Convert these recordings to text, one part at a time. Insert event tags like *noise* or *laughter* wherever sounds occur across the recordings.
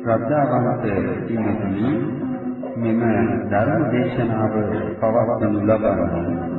ශ්‍රද්ධාවන්ත පින්තුනි මෙම ධර්ම දේශනාව පවත්වනු ලබන්නේ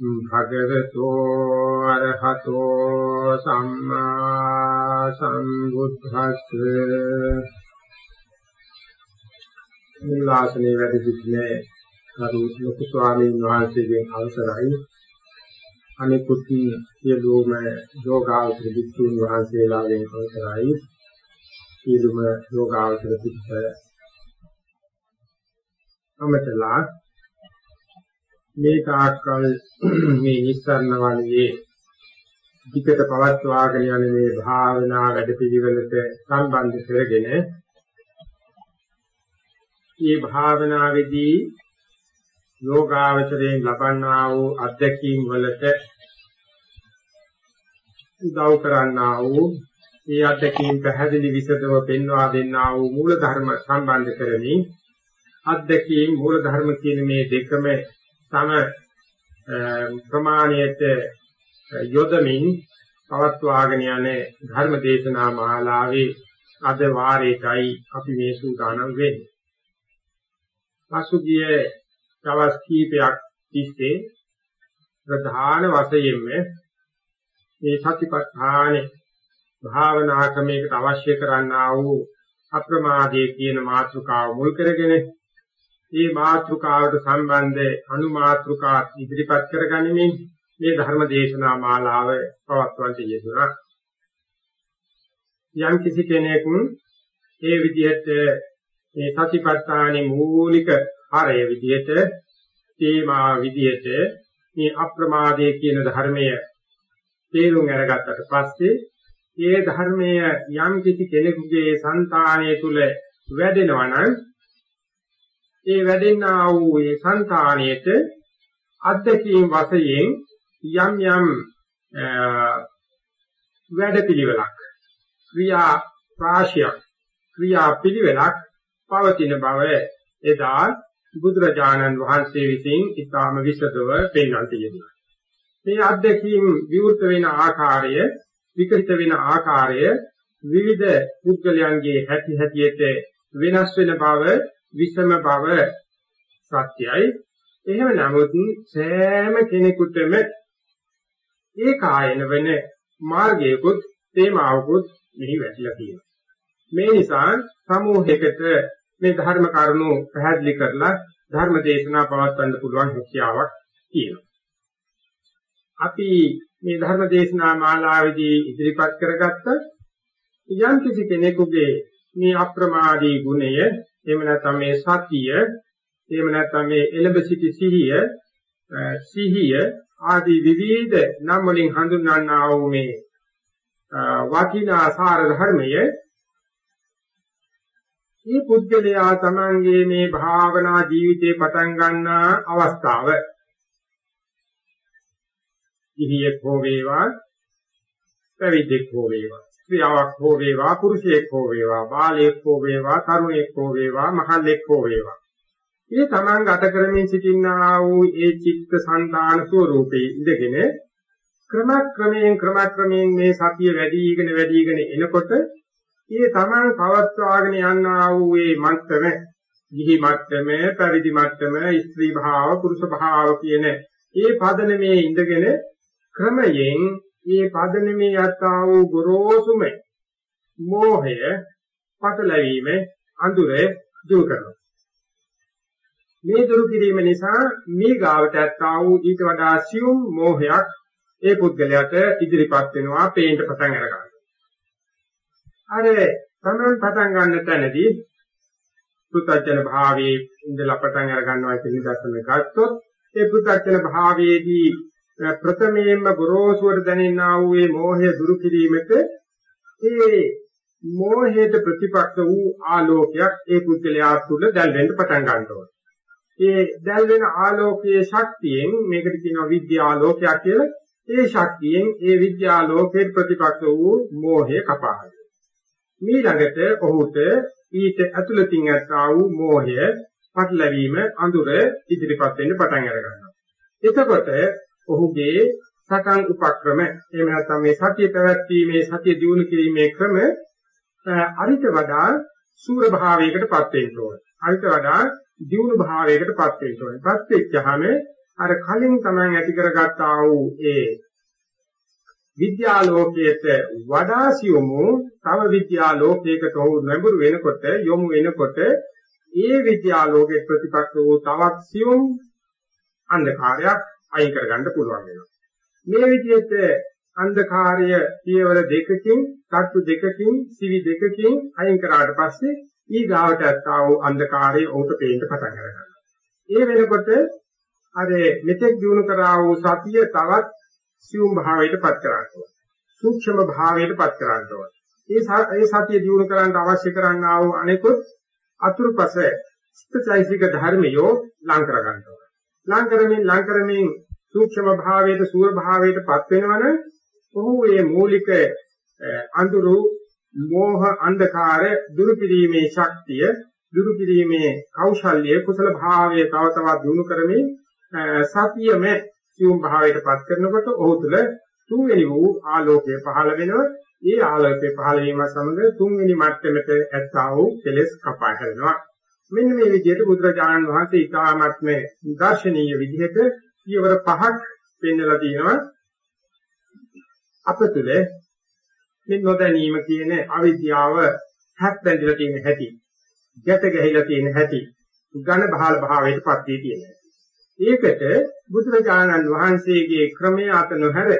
භගවතෝ අරහතෝ සම්මා සම්බුද්දස්ස. මුලාසනේ වැඩ සිටිනේ කරු ලොකු ස්වාමීන් වහන්සේගෙන් අවසරයි. අනිකුත් සියලුම යෝගාවචර විසුණු වහන්සේලාගෙන් අවසරයි. සියලුම යෝගාවචර පිට අමතලා මේ තාක්කල් මේ නිස්සරණ වලියේ විකට පවත්වාගෙන යන මේ භාවනා වැඩපිළිවෙලට සම්බන්ධ කරගෙන මේ භාවනාවේදී යෝගාවචරයෙන් ලබන්නා වූ අධ්‍යක්ීම් වලට උදව් කරන්නා වූ මේ අධ්‍යක්ීම් පැහැදිලි විසදව පෙන්වා දෙන්නා වූ මූල ධර්ම සම්බන්ධ කරමින් අධ්‍යක්ීම් මූල ධර්ම කියන මේ දෙකම තම ප්‍රමාණයට යොදමින් පවත්වාගෙන යන ධර්ම දේශනා මාලාවේ අද වාරයටයි අපි මේ සූදානම් වෙන්නේ. පසුගිය දවස් කීපයක් තිස්සේ ප්‍රධාන වශයෙන්ම මේ සතිපට්ඨාන භාවනා ක්‍රමයකට අවශ්‍ය කරන්නා වූ අප්‍රමාදයේ කියන මාතෘකාව මුල් කරගෙන මේ මාතෘකාවට සම්බන්ධ අනුමාතෘකා ඉදිරිපත් කරගනිමින් මේ ධර්ම දේශනා මාලාව පවත්වන්නට යෙදුණා. යම් කිසි කෙනෙක් මේ විදිහට මේ සතිපට්ඨානේ මූලික හරය විදිහට තේමා විදිහට මේ අප්‍රමාදයේ කියන ධර්මය තේරුම් අරගත්තට පස්සේ ඒ ධර්මය යම් කිසි කෙනෙකුගේ సంతානය තුල වැඩෙනවා නම් ඒ වැඩෙනා වූ ඒ సంతාණයට අධ්‍යක්ීම් වශයෙන් යම් යම් වැඩපිළිවෙලක් ක්‍රියා රාශියක් ක්‍රියා පිළිවෙලක් පවතින බව එදා බුදුරජාණන් වහන්සේ විසින් ඊටාම විසදව පෙන්වන්න තියෙනවා. මේ අධ්‍යක්ීම් විවෘත වෙන ආකාරය විකසිත වෙන ආකාරය විවිධ පුද්ගලයන්ගේ හැටි හැටියට වෙනස් වෙන බව විෂම බව සත්‍යයි. එහෙම නමුත් සෑම කෙනෙකුටම ඒකායන වෙන මාර්ගයකුත් තේමාවකුත් මෙහි වැටිලා තියෙනවා. මේ නිසා සමූහයකට මේ ධර්ම කරුණු පැහැදිලි කරලා ධර්ම දේශනා පවත්වන්න පුළුවන් හැකියාවක් තියෙනවා. අපි මේ ධර්ම දේශනා මාලාවේදී ඉදිරිපත් කරගත්ත යම් කිසි කෙනෙකුගේ මේ අප්‍රමාදී ගුණය එහෙම නැත්නම් මේ සතිය එහෙම නැත්නම් මේ එළඹ සිටි සිහිය සිහිය ආදී විවිධ නම් වලින් හඳුන්වන්නා වූ මේ වටිනා ධර්මය. මේ පුද්ගලයා තමන්ගේ මේ භාවනා ජීවිතේ පටන් ගන්නා අවස්ථාව. ඉහියෙක් හෝ වේවා පැවිද්දෙක් හෝ වේවා. ස්ත්‍රියක් හෝ වේවා පුරුෂයෙක් හෝ වේවා බාලයෙක් හෝ වේවා තරුණයෙක් හෝ වේවා මහල්ලෙක් හෝ වේවා. මේ තමන් ගත කරමින් සිටිනා වූ ඒ චිත්ත සංතාන ස්වરૂපේ ඉඳගෙන ක්‍රමක්‍රමයෙන් ක්‍රමක්‍රමයෙන් මේ සතිය වැඩිගෙන වැඩිගෙන එනකොට ඒ තමන් පවත්වාගෙන යනා වූ මේ මන්ත්‍රම ගිහි මට්ටම, පැවිදි මට්ටම, ස්ත්‍රී භාව, පුරුෂ භාව කියන ඒ පදනමේ ඉඳගෙන ක්‍රමයෙන් මේ පදනමේ යත්තා වූ ගොරෝසුම මෝහය පටලැවීම අඳුරේ දුරු කරනවා. මේ දුරු කිරීම නිසා මේ ගාවට ඇත්තා වූ ඊට වඩා සියුම් මෝහයක් ඒ පුද්ගලයාට ඉදිරිපත් වෙනවා පේන්න පටන් අර ගන්නවා. අර තමන් පටන් ගන්න තැනදී පුතජන භාවයේ ඉඳලා පටන් අර ගන්නවා කියන දර්ශනය ගත්තොත් ඒ පුතජන භාවයේදී ප්‍රථමයෙන්ම ගොරෝසුවට දැනෙනා වූ මේ මෝහය දුරු කිරීමට ඒ මෝහයට ප්‍රතිපක්ෂ වූ ආලෝකයක් ඒ පුද්ගලයා තුළ දැල්වෙන්න පටන් ගන්නවා. ඒ දැල්වෙන ආලෝකයේ ශක්තියෙන් මේකට කියනවා විද්‍යාලෝකයක් කියලා. ඒ ශක්තියෙන් ඒ විද්‍යාලෝකයේ ප්‍රතිපක්ෂ වූ මෝහය කපාහයි. ඊළඟට ඔහුට ඊට ඇතුළතින් ඇත්තා වූ මෝහය පටලැවීම අඳුර ඉදිරිපත් වෙන්න පටන් අර ගන්නවා. එතකොට ඔහුගේ සකං උපක්‍රම එහෙම නැත්නම් මේ සතිය පැවැත්වීමේ සතිය දියුණු කිරීමේ ක්‍රම අරිත වඩා සූර භාවයකටපත් වෙන්න ඕන. අරිත වඩා දියුණු භාවයකටපත් වෙන්න ඕන. පත් වෙච්චාම අර කලින් Taman ඇති කරගත්තා වූ ඒ විද්‍යාලෝකයට වඩා සියුමු තව විද්‍යාලෝකයකට ඔහු නැඹුරු වෙනකොට යොමු වෙනකොට ඒ විද්‍යාලෝකයේ ප්‍රතිපක්ෂ වූ තවත් සියුම් අන්ධකාරයක් අයින් කරගන්න පුළුවන් වෙනවා. මේ විදිහට අන්ධකාරය පියවර දෙකකින්, තට්ටු දෙකකින්, සිවි දෙකකින් අයින් කරාට පස්සේ ඊ ගාවට ඇත්තා වූ අන්ධකාරය උට පේන්න පටන් ගන්නවා. ඒ වෙනකොට අර මෙතෙක් දිනු කරා වූ සතිය තවත් සියුම් භාවයට පත් කරනවා. සූක්ෂම භාවයට පත් කරනවා. ඒ ඒ සතිය දිනු කරන්න අවශ්‍ය කරන්නා වූ අනෙකුත් අතුරුපස ස්ථයිසික ධර්මයෝ ලං කර ගන්නවා. ලං කරමින් ලං කරමින් සූක්ෂම භාවයට සූර භාවයට පත් වෙනවනම් ඔහු මේ මූලික අඳුරු මෝහ අන්ධකාර දුරු කිරීමේ ශක්තිය දුරු කිරීමේ කෞශල්‍ය කුසල භාවයේ තව තවත් දිනු කරමින් සතියම සියුම් භාවයට පත් කරනකොට ඔහු තුළ තුන්වෙනි වූ ආලෝකය පහළ වෙනවා. ඒ ආලෝකය පහළ වීම සමග තුන්වෙනි මට්ටමට ඇත්තා වූ කෙලෙස් කපා හැරෙනවා. මෙන්න මේ විදිහට බුදුරජාණන් වහන්සේ ඊටාත්ම දර්ශනීය විදිහට පියවර පහක් පෙන්වලා තියෙනවා. අප තුළ මේ නොදැනීම කියන අවිද්‍යාව හැත් බැඳලා තියෙන හැටි, ගැට ගැහිලා තියෙන හැටි, ඝන බහල භාවයට පත් වී තියෙනවා. ඒකට බුදුරජාණන් වහන්සේගේ ක්‍රමය අත නොහැර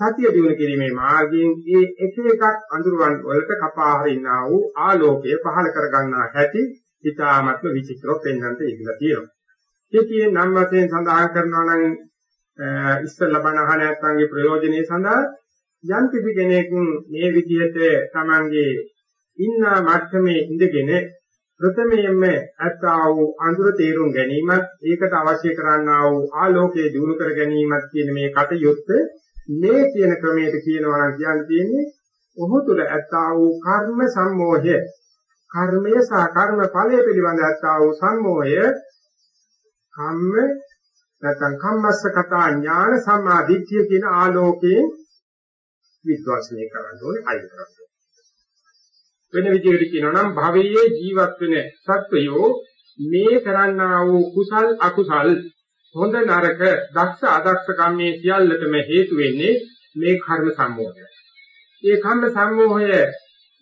සතිය දිනු කිරීමේ මාර්ගයෙන් ඒ එක එකක් අඳුරවන් වලට කපා හරිනා වූ ආලෝකය පහළ කර ගන්නා හැටි ඊ타මත්ම විචිත්‍රව පෙන්වන්නට ඉඳලා තියෙනවා. කෙටියෙන් නම් වශයෙන් සඳහන් කරනවා නම් ඉස්සෙල්ලා බණ අහන නැත්නම්ගේ ප්‍රයෝජනෙයි සඳහා යම් කිසි කෙනෙක් මේ විදිහට Tamange ඉන්න මට්ටමේ ඉඳගෙන ප්‍රථමයෙන්ම අත්තා වූ අඳුර තේරුම් ගැනීමත් ඒකට අවශ්‍ය කරන්නා වූ ආලෝකයේ දිනු කර ගැනීමත් කියන මේ කටයුත්ත මේ කියන ක්‍රමයට කියනවා නම් කියන්න තියෙන්නේ ඔහු තුළ අත්තා වූ කර්ම සම්මෝහය කර්මය සහ කර්ම ඵලය පිළිබඳ අත්තා වූ සම්මෝහය කම්ම නැත්නම් කම්මස්ස කතා ඥාන සම්මාදිට්ඨිය කියන ආලෝකයෙන් විශ්වාසනය කරන්න ඕනේ අයින් කරන්න. වෙන විදිහකට කියනවා නම් භවයේ ජීවත් වෙන සත්වයෝ මේ කරන්නා වූ කුසල් අකුසල් හොඳ නරක දක්ෂ අදක්ෂ කම්මේ සියල්ලටම හේතු වෙන්නේ මේ කර්ම සම්මෝහය. මේ කර්ම සම්මෝහය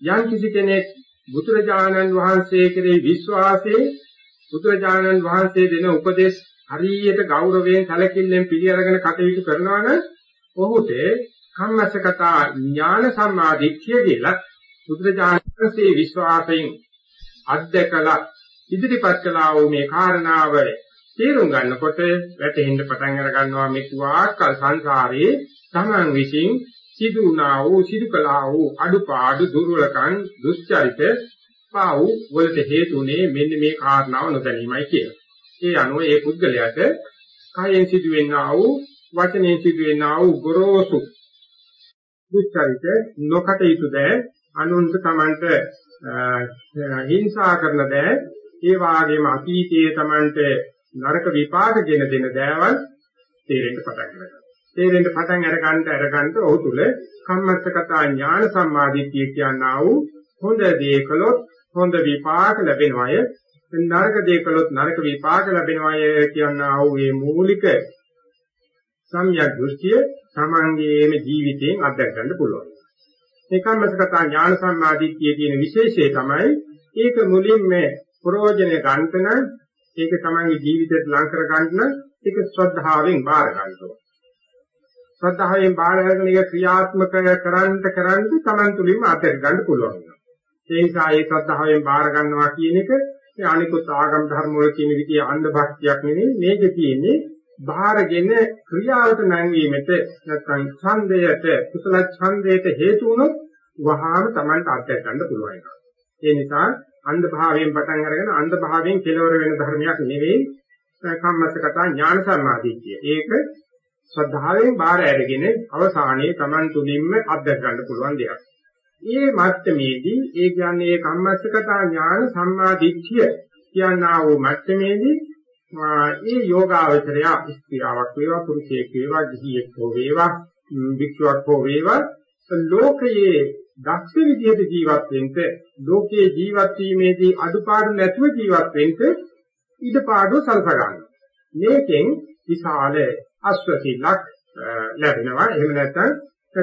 යම් කිසි කෙනෙක් බුදුරජාණන් වහන්සේ කෙරෙහි විශ්වාසයෙන් බුදුරජාණන් වහන්සේ දෙන උපදේශ හරියට ගෞරවයෙන් සැලකිල්ලෙන් පිළිඅරගෙන කටයුතු කරනවා නම් ඔහුට කම්මස්සකතා ඥාන සම්මාදිට්ඨිය කියලා බුදුරජාණන්සේ විශ්වාසයෙන් අධ්‍යකලා ඉදිරිපත් කළා වූ මේ කාරණාව තේරුම් ගන්නකොට වැටහෙන්න පටන් අර ගන්නවා මේ කුවාකල් සංසාරයේ තමන් විසින් සිදු වුණා වූ සිදු කළා වූ අඩුපාඩු දුර්වලකම් දුස්චරිත පාව් වලට හේතුනේ මෙන්න මේ කාරණාව නොදැනීමයි කියලා. ඒ අනුව ඒ පුද්ගලයාට කයෙන් සිදුවෙනා වූ වචනයෙන් සිදුවෙනා වූ ගොරෝසු දුස්චරිත නොකටයුතු දෑ අනුන්ට තමන්ට හිංසා කරන දෑ ඒ වාගේම අතීතයේ තමන්ට නරක විපාක ගෙන දෙන දෑවල් තේරෙන්න පටන් ගන්නවා. තේරෙන්න පටන් අර ගන්නට අර ගන්නට ඔහු තුල කම්මස්සකතා ඥාන සම්මාදිට්ඨිය කියනා වූ හොඳ දේ කළොත් හොඳ විපාක ලැබෙනවය නරක දේ කළොත් නරක විපාක ලැබෙනවාය කියනා වූ මේ මූලික සම්‍යක් දෘෂ්ටිය තමන්ගේම ජීවිතයෙන් අත්දැක ගන්න පුළුවන්. ඒකම්මසකතා ඥාන සම්මාදිට්ඨිය කියන විශේෂය තමයි ඒක මුලින්ම ප්‍රෝජනය ගන්නතන ඒක තමන්ගේ ජීවිතයට ලං කර ගන්න ඒක ශ්‍රද්ධාවෙන් බාර ගන්නවා. ශ්‍රද්ධාවෙන් බාර ගන්න එක ක්‍රියාත්මක කරන්ට කරන්ට තමන් තුළින්ම අත්දැක ගන්න පුළුවන්. ඒ නිසා ඒ ශ්‍රද්ධාවෙන් බාර ගන්නවා කියන එක මේ අනිකුත් ආගම් ධර්ම වල කියන විදිහේ අන්ධ භක්තියක් නෙවෙයි මේකේ තියෙන්නේ බාරගෙන ක්‍රියාවට නැංවීමට නැත්නම් ඡන්දයට කුසල ඡන්දයට හේතු වුණොත් වහාම Tamanට අත්දැක ගන්න පුළුවන් එක. ඒ නිසා අන්ධ භාවයෙන් පටන් අරගෙන අන්ධ භාවයෙන් කෙලවර වෙන ධර්මයක් නෙවෙයි කම්මස්සකතා ඥාන සම්මාදිට්ඨිය. ඒක ශ්‍රද්ධාවෙන් බාර අරගෙන අවසානයේ Taman තුලින්ම අත්දැක ගන්න පුළුවන් දෙයක්. මේ මට්ටමේදී ඒ කියන්නේ කම්මස්සකතා ඥාන සම්මාදිට්ඨිය කියනා වූ මට්ටමේදී ඒ යෝගාවචරය ස්ත්‍රියාවක් වේවා පුරුෂයෙක් වේවා ගිහියෙක් හෝ වේවා වික්ෂුවක් හෝ වේවා ලෝකයේ දක්ෂ විදිහට ජීවත් වෙන්න ලෝකයේ ජීවත් වීමේදී අඩුපාඩු නැතුව ජීවත් වෙන්න ඉඩපාඩු සලසා ගන්න. මේකෙන් විශාල අස්වැසිලක් ලැබෙනවා. එහෙම නැත්නම්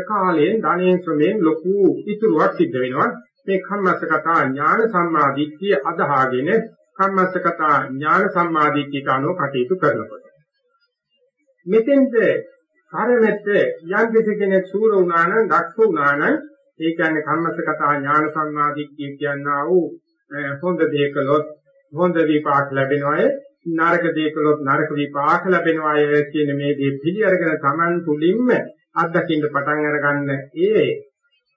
කාලයෙන් ධනෙන් ශ්‍රමයෙන් ලොකු ඉතුරුවක් සිද්ධ වෙනවා. මේ කම්මස්සකතා ඥාන සම්මාදිට්ඨිය අදහාගෙන කම්මස්සකතා ඥාන සම්මාදිට්ඨියට අනුව කටයුතු කරනකොට මෙතෙන්ද කරමෙත් යම් කෙනෙක් සූර වුණා නම් දක්ෂ වුණා නම් ඒ කියන්නේ කම්මස්සකතා ඥාන සම්මාදිට්ඨිය කියනවා වූ හොඳ දේකලොත් හොඳ විපාක ලැබෙනවාය නරක දේකලොත් නරක විපාක ලැබෙනවාය කියන මේ දේ පිළි අරගෙන Taman තුලින්ම අත්දකින්න පටන් අරගන්න ඒ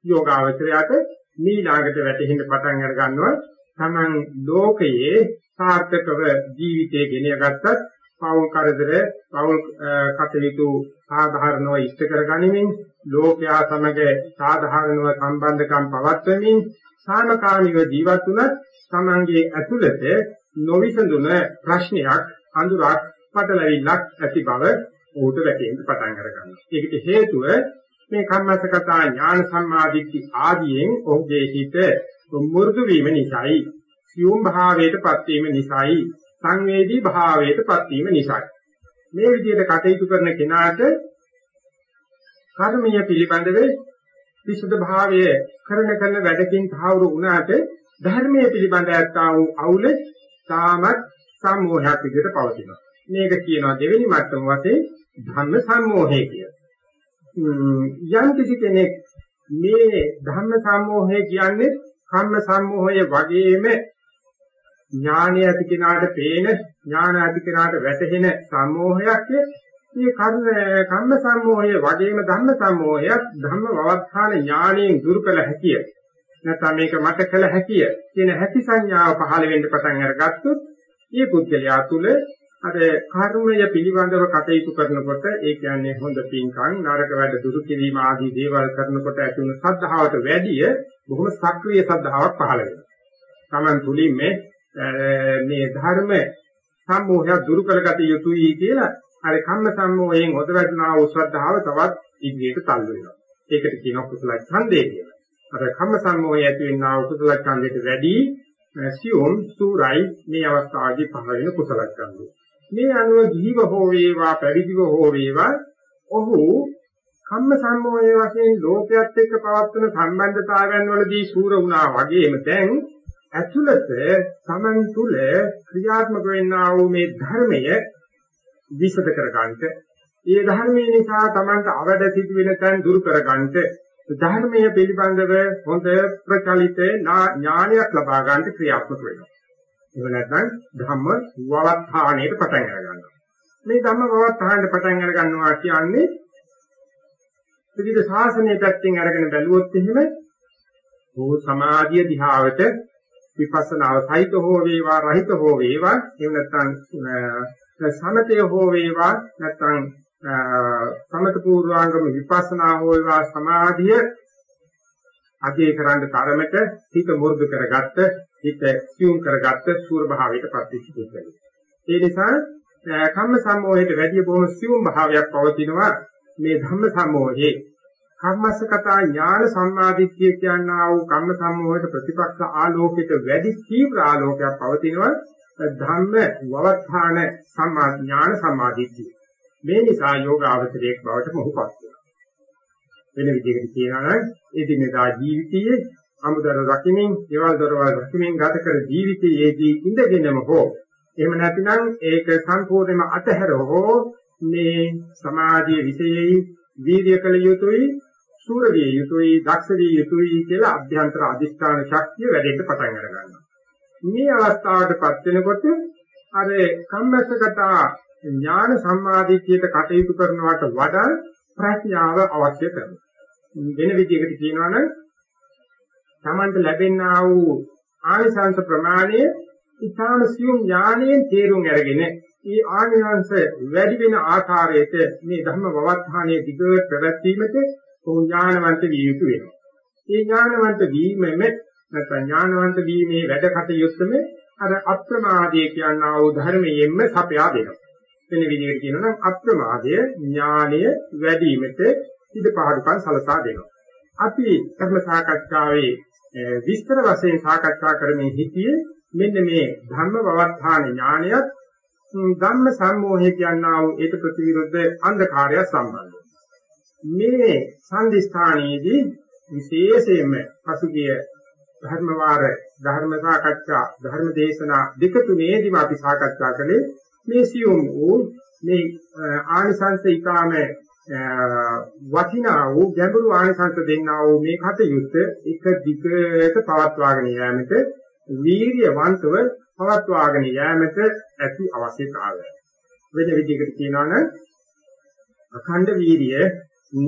යෝගාවචරයට මීලාගට වැටෙන්න පටන් අර ගන්නවා Taman ලෝකයේ සාර්ථකව ජීවිතේ ගෙනියගත්තත් පවුල් කරදර පවුල් කටයුතු සාධාරණව ඉෂ්ට කරගනිමින් ලෝකයා සමග සාධාරණව සම්බන්ධකම් පවත්වමින් සාමකාමීව ජීවත් වුණත් Tamanගේ ඇතුළත නොවිසඳුන ප්‍රශ්නයක් අඳුරක් පටලැවිල්ලක් ඇති බව ඌට වැටෙන්න පටන් අරගන්නවා. ඒකට හේතුව මේ කම්මසකතා ඥාන සම්මාදිට්ඨි ආදියෙන් ඔහුගේ හිත මුරුදු වීම නිසායි, සියුම් භාවයටපත් වීම නිසායි, සංවේදී භාවයටපත් වීම නිසායි. මේ විදිහට කටයුතු කරන කෙනාට කර්මීය පිළිබඳව විසුද්ධ භාවය කරන කරන වැඩකින් තහවුරු වුණාට ධර්මයේ පිළිබඳ ඇත්තා වූ අවුල තාමත් සම්මෝහයක් විදිහට පවතිනවා. මේක කියනවා දෙවෙනි මට්ටම වශයෙන් ධම්ම සම්මෝහය කියලා. යම් කිසි කෙනෙක් මේ ධම්ම සම්මෝහය කියන්නේ කම්ම සම්මෝහය වගේම ඥානය ඇති කෙනාට පේන ඥාන ඇති කෙනාට වැටහෙන සම්මෝහයක් මේ කර්ම කම්ම සම්මෝහය වගේම ධම්ම සම්මෝහයක් ධම්ම වවත්තාන ඥාණයෙන් දුරු කළ හැකිය නැත්නම් මේක මට කළ හැකිය කියන හැකි සංඥාව පහළ වෙන්න පටන් අරගත්තොත් මේ පුද්ගලයා තුළ අර කර්මය පිළිබඳව කටයුතු කරනකොට ඒ කියන්නේ හොඳ පින්කම් නරක වැඩ දුරු කිරීම ආදී දේවල් කරනකොට ඇති වුණු සද්ධාවට වැඩිය බොහොම සක්‍රීය සද්ධාාවක් පහළ වෙනවා. Taman තුලින් මේ මේ ධර්ම සම්මෝහය දුරු කරගත යුතුයි කියලා අර කම්ම සම්මෝහයෙන් හොදවැටෙනා වූ ශ්‍රද්ධාව තවත් ඉදිරියට තල්ලු වෙනවා. ඒකට කියනවා කුසල ඡන්දය කියලා. අර කම්ම සම්මෝහය ඇති වෙනා වූ කුසල ඡන්දයට වැඩි සියුම් සූරයි මේ අවස්ථාවේදී පහළ වෙන කුසල ඡන්දය. මේ අනුව ජීව හෝ වේවා පැවිදිව හෝ වේවා ඔහු කම්ම සම්මෝහයේ වශයෙන් ලෝකයක් එක්ක පවත්වන සම්බන්ධතාවයන් වලදී සූර වුණා වගේම දැන් ඇතුළත Taman තුල ක්‍රියාත්මක වෙන්නා වූ මේ ධර්මය විසද කරගන්නට ඒ ධර්මයේ නිසා Tamanට අවඩ සිදු වෙන තැන් දුරු කරගන්නට ධර්මයේ පිළිබඳව හොඳ ප්‍රචලිත ඥානයක් ලබා ගන්නට ක්‍රියාත්මක වෙනවා. එහෙම නැත්නම් ධම්ම වවත්තාණයට පටන් අර ගන්නවා. මේ ධම්ම වවත්තාණයට පටන් අර ගන්නවා කියන්නේ විවිධ ශාසනයේ පැත්තෙන් අරගෙන බැලුවොත් එහෙම බොහෝ සමාධිය දිහාවට විපස්සනාව සහිත හෝ වේවා රහිත හෝ වේවා එහෙම නැත්නම් සමතය හෝ වේවා නැත්නම් සමත පූර්වාංගම විපස්සනා හෝ වේවා සමාධිය අධේ කරන්න තරමට හිත මුරුදු කරගත්ත හිත සියුම් කරගත්ත සූර භාවයට ප්‍රතිශිත වෙනවා. ඒ නිසා කම්ම සම්මෝහයට වැඩි බොහොම සියුම් භාවයක් පවතිනවා මේ ධම්ම සම්මෝහයේ කම්මස්සකතා ඥාන සම්මාදිට්ඨිය කියනා වූ කම්ම සම්මෝහයට ප්‍රතිපක්ෂ ආලෝකයට වැඩි තීව්‍ර ආලෝකයක් පවතිනවා ධම්ම වවත්තාන සම්මා ඥාන සම්මාදිට්ඨිය. මේ නිසා යෝගාවචරයක් බවට මොහොපත් වෙනවා. වෙන විදිහකට කියනවා නම් එදිනෙදා ජීවිතයේ අමුදර රකිමින්, දේවල් දොරවල් රකිමින් ගත කර ජීවිතයේදී ඉඳගෙනම හෝ එහෙම නැතිනම් ඒක සම්පූර්ණයෙන්ම අතහැර හෝ මේ සමාධියේ විශේෂයි වීර්ය කළ යුතුයි සූර විය යුතුයි දක්ෂ විය යුතුයි කියලා අභ්‍යන්තර අධිෂ්ඨාන ශක්තිය වැඩෙන්න පටන් ගන්නවා. මේ අවස්ථාවටපත් වෙනකොට අර කම්මස්සගත ඥාන සම්මාදිටියට කටයුතු කරනවට වඩා ප්‍රඥාව අවශ්‍ය කරනවා. වෙන විදිහකට කියනවා නම් Tamanට ලැබෙනා වූ ආනිසංස ප්‍රමාණය ඊටාම සියුම් ඥානයෙන් තේරුම් අරගෙන ඒ ආනිසංස වැඩි වෙන ආකාරයට මේ ධර්ම වවත්හානයේ දිගට පැවැත්වීමට ඥානවන්ත විය යුතු වෙනවා. ඒ ඥානවන්ත වීමෙම නැත්නම් ඥානවන්ත වීමේ වැඩ කටයුත්තම අර අප්‍රමාදයේ කියනා වූ ධර්මයෙන්ම සපයා දෙනවා. වෙන විදිහකට කියනවා නම් අප්‍රමාදය ඥානය වැඩිවීමට ඉඩ පහසුකම් සලසා දෙනවා. අපි ධර්ම සාකච්ඡාවේ විස්තර වශයෙන් සාකච්ඡා කරමින් සිටියේ මෙන්න මේ ධර්ම වවත්තාන ඥානයත් ධම්ම සම්මෝහය කියනා වූ ඒක ප්‍රතිවිරුද්ධ අන්ධකාරය සම්බන්ධයි. මේ සංදිස්ථානයේදී විශේෂයෙන්ම පසුගිය ධර්ම වාර ධර්ම සාකච්ඡා ධර්ම දේශනා දෙක තුනේදීම අපි සාකච්ඡා කළේ මේ සියුම් වූ මේ ආනිසංස ඊටාම වටිනා වූ ගැඹුරු ආනිසංස දෙන්නා වූ මේ කටයුත්ත එක දිගට පවත්වාගෙන යාමට වීර්යවන්තව පවත්වාගෙන යාමට ඇති අවශ්‍යතාවය. වෙන විදිහකට කියනවා නම් අඛණ්ඩ වීර්ය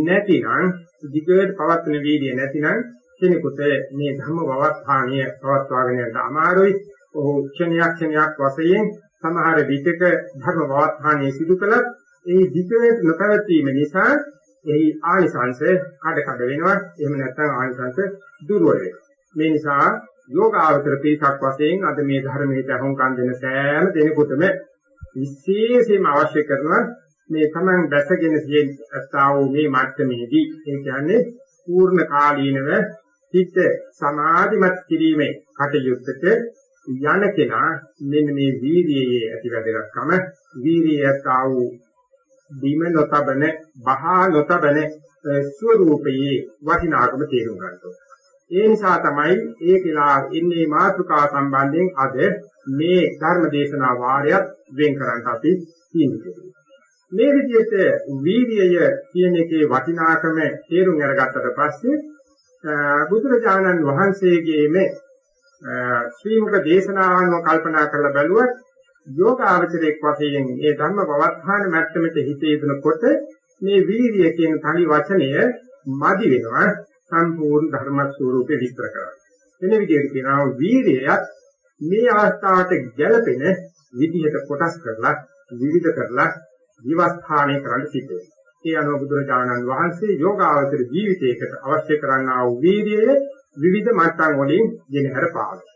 නැතිනම් දිගට පවත්වන වීර්ය නැතිනම් කෙනෙකුට මේ ධර්ම වවත්හානිය පවත්වාගෙන යන්න අමාරුයි. ඔහු ක්ෂණයක් ක්ෂණයක් වශයෙන් සමහර විටක ධර්ම වවත්හානිය සිදු කළත් ඒ දිගට නොපැවතීම නිසා එහි ආනිසංශ කඩ කඩ වෙනවා. එහෙම නැත්නම් ආනිසංශ දුර්වල වෙනවා. මේ නිසා යෝගාවතර පිටක් වශයෙන් අද මේ ධර්මයේ අහුම්කම් දෙන සෑම දෙනෙකුටම විශේෂයෙන්ම අවශ්‍ය කරන මේ Taman දැසගෙන තියෙන අත්තා වූ මේ මට්ටමේදී ඒ කියන්නේ පූර්ණ කාලීනව හිත සමාධිමත් කිරීමේ කටයුත්තට යන කෙනා මෙන්න මේ වීර්යයේ ඇතිවැදගත්කම වීර්යයත් ආ වූ බීම නොතබන බහා නොතබන ස්වરૂපයේ වටිනාකම තේරුම් ගන්නවා. ඒ නිසා තමයි ඒ කියලා ඉන්නේ මාතෘකා සම්බන්ධයෙන් අද මේ ධර්ම දේශනා වාරයක් වෙන් කරන්න අපි තීන්දුව මේ විදිහට වීර්යය කියන එකේ වටිනාකම තේරුම් අරගත්තට පස්සේ බුදුරජාණන් වහන්සේගේම ශ්‍රී මුක දේශනාවන්ව කල්පනා කරලා බැලුවත් යෝගාවචරයක් වශයෙන් මේ ධර්ම පවත්හාන මැත්තමෙත හිතේ යොදනකොට මේ වීර්යය කියන තනි වචනය මදි වෙනවා සම්පූර්ණ ධර්ම ස්වરૂපේ විස්තර කරන්න. වෙන විදිහට කියනවා වීර්යයත් මේ අවස්ථාවට ගැළපෙන විදිහට කොටස් කරලා විවිධ කරලා විවස්ථානය කරන්න සිද්ධ වෙනවා. ඒ අනුව බුදුරජාණන් වහන්සේ යෝගාවචර ජීවිතයකට අවශ්‍ය කරන්නා වූ වීර්යය විවිධ මට්ටම් වලින් ගෙනහැර පානවා.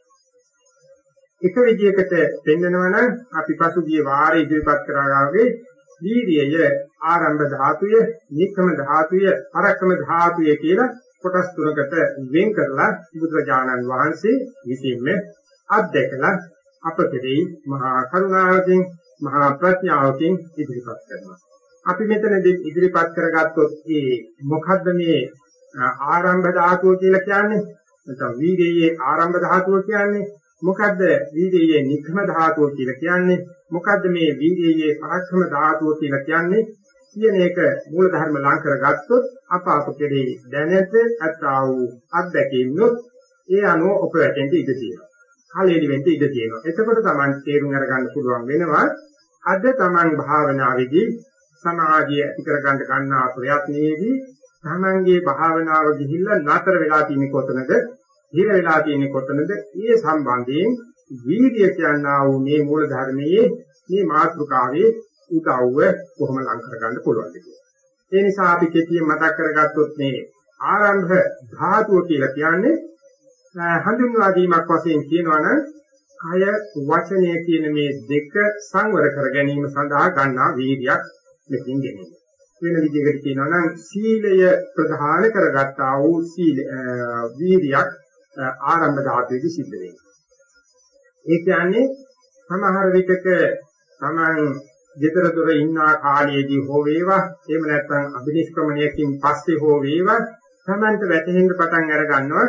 එක විදිහකට පෙන්නනවා නම් අපි පසුගිය වාරේ ඉදිරිපත් කරාගේ වීර්යය ආරම්භ ධාතුය, නික්කම ධාතුය, පරක්කම ධාතුය කියලා කොටස් තුනකට වෙන් කරලා බුදුරජාණන් වහන්සේ විසින්ම අත්දැකලා අප කෙරෙහි මහා කරුණාවකින් මහා ප්‍රඥාවකින් ඉදිරිපත් කරනවා. අපි මෙතනදී ඉදිරිපත් කරගත්තොත් ඒ මොකද්ද මේ ආරම්භ ධාතුව කියලා කියන්නේ නැත්නම් වීර්යයේ ආරම්භ ධාතුව කියන්නේ මොකද්ද වීර්යයේ නික්ම ධාතුව කියලා කියන්නේ මොකද්ද මේ වීර්යයේ පරක්ෂම ධාතුව කියලා කියන්නේ කියන එක මූල ධර්ම ලං කරගත්තොත් අප අපකේ දැනට අත්තා වූ අත්දැකීම්නොත් ඒ අනුව ඔපරේටෙන්ට ඉඳ තියෙනවා. කාලෙලි වෙන්න ඉඳ තියෙනවා. එතකොට Taman තේරුම් අරගන්න පුළුවන් වෙනවා අද Taman භාවනාවේදී සමාධිය ඇති කරගන්න ගන්නා ප්‍රයත්නයේදී තමන්ගේ භාවනාව ගිහිල්ලා නතර වෙලා තියෙන්නේ කොතනද? හිර වෙලා තියෙන්නේ කොතනද? ඒ සම්බන්ධයෙන් වීර්ය කියනා වූ මේ මූල ධර්මයේ මේ මාතෘකාවේ උදව්ව කොහොම ලං කරගන්න පුළුවන්ද කියලා. ඒ නිසා අපි කෙටියෙන් මතක් කරගත්තොත් මේ ආරම්භ ධාතුව කියලා කියන්නේ හඳුන්වා දීමක් වශයෙන් කියනවනම් කය වචනය කියන මේ දෙක සංවර කර ගැනීම සඳහා ගන්නා වීර්යයක් මෙකින් ගෙනෙන්නේ. වෙන විදිහකට කියනවා නම් සීලය ප්‍රධාන කරගත්තා වූ සීල වීර්යයක් ආරම්භ ධාතුවේදී සිද්ධ වෙනවා. ඒ කියන්නේ සමහර විටක Taman gedara dora ඉන්නා කාලයේදී හෝ වේවා එහෙම නැත්නම් අභිනිෂ්ක්‍මණයකින් පස්සේ හෝ වේවා Tamanට වැටහෙන්න පටන් අර ගන්නවා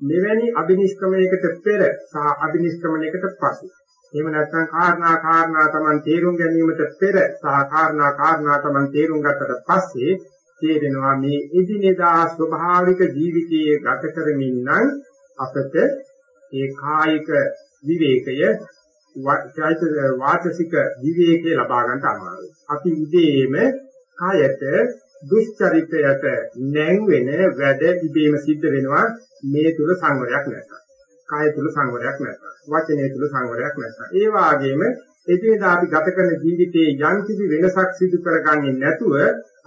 මෙවැනි අභිනිෂ්ක්‍මණයකට පෙර සහ අභිනිෂ්ක්‍මණයකට පසු එහෙම නැත්නම් කාරණා කාරණා Taman තේරුම් ගැනීමට පෙර සහ කාරණා කාරණා Taman තේරුම් ගත්තට පස්සේ තේරෙනවා මේ එදිනෙදා ස්වභාවික ජීවිතයේ ගත කරමින් නම් අපට ඒ කායික විවේකය වාචසික විවේකේ ලබා ගන්නට අමාරුයි. අපි ඉදීම කායයට දුෂ්චරිතයට නැංවෙන වැඩ ඉබේම සිද්ධ වෙනවා මේ තුල සංවරයක් නැත්නම්. කාය තුල සංවරයක් නැත්නම්. වචනය තුල සංවරයක් නැත්නම්. ඒ වාගේම එදිනෙදා අපි ගත කරන ජීවිතයේ යම් කිසි වෙනසක් සිදු කරගන්නේ නැතුව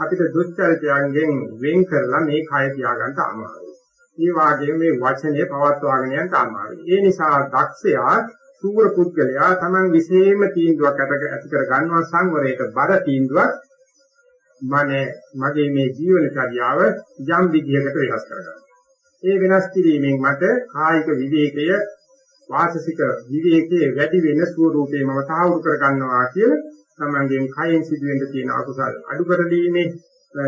අපිට දුෂ්චරිතයන්ගෙන් වෙන් කරලා මේ කය තියාගන්න අමාරුයි. ඒ වාගේම මේ වචනේ පවත්වාගෙන යන්න අමාරුයි. ඒ නිසා දක්ෂයා සූර පුද්ගලයා Taman විශේෂම තීන්දුවක් ඇති කර ගන්නවා සංවරයට බර තීන්දුවක් මම මගේ මේ ජීවන චර්යාව යම් විදිහකට වෙනස් කරගන්නවා. ඒ වෙනස් කිරීමෙන් මට කායික විවේකය වාචසික විවේකයේ වැඩි වෙන ස්වරූපේ මම තාවුරු කර ගන්නවා කියලා තමන්ගෙන් කයෙන් සිදුවෙන්න තියෙන අකුසල් අඩු කරලීමේ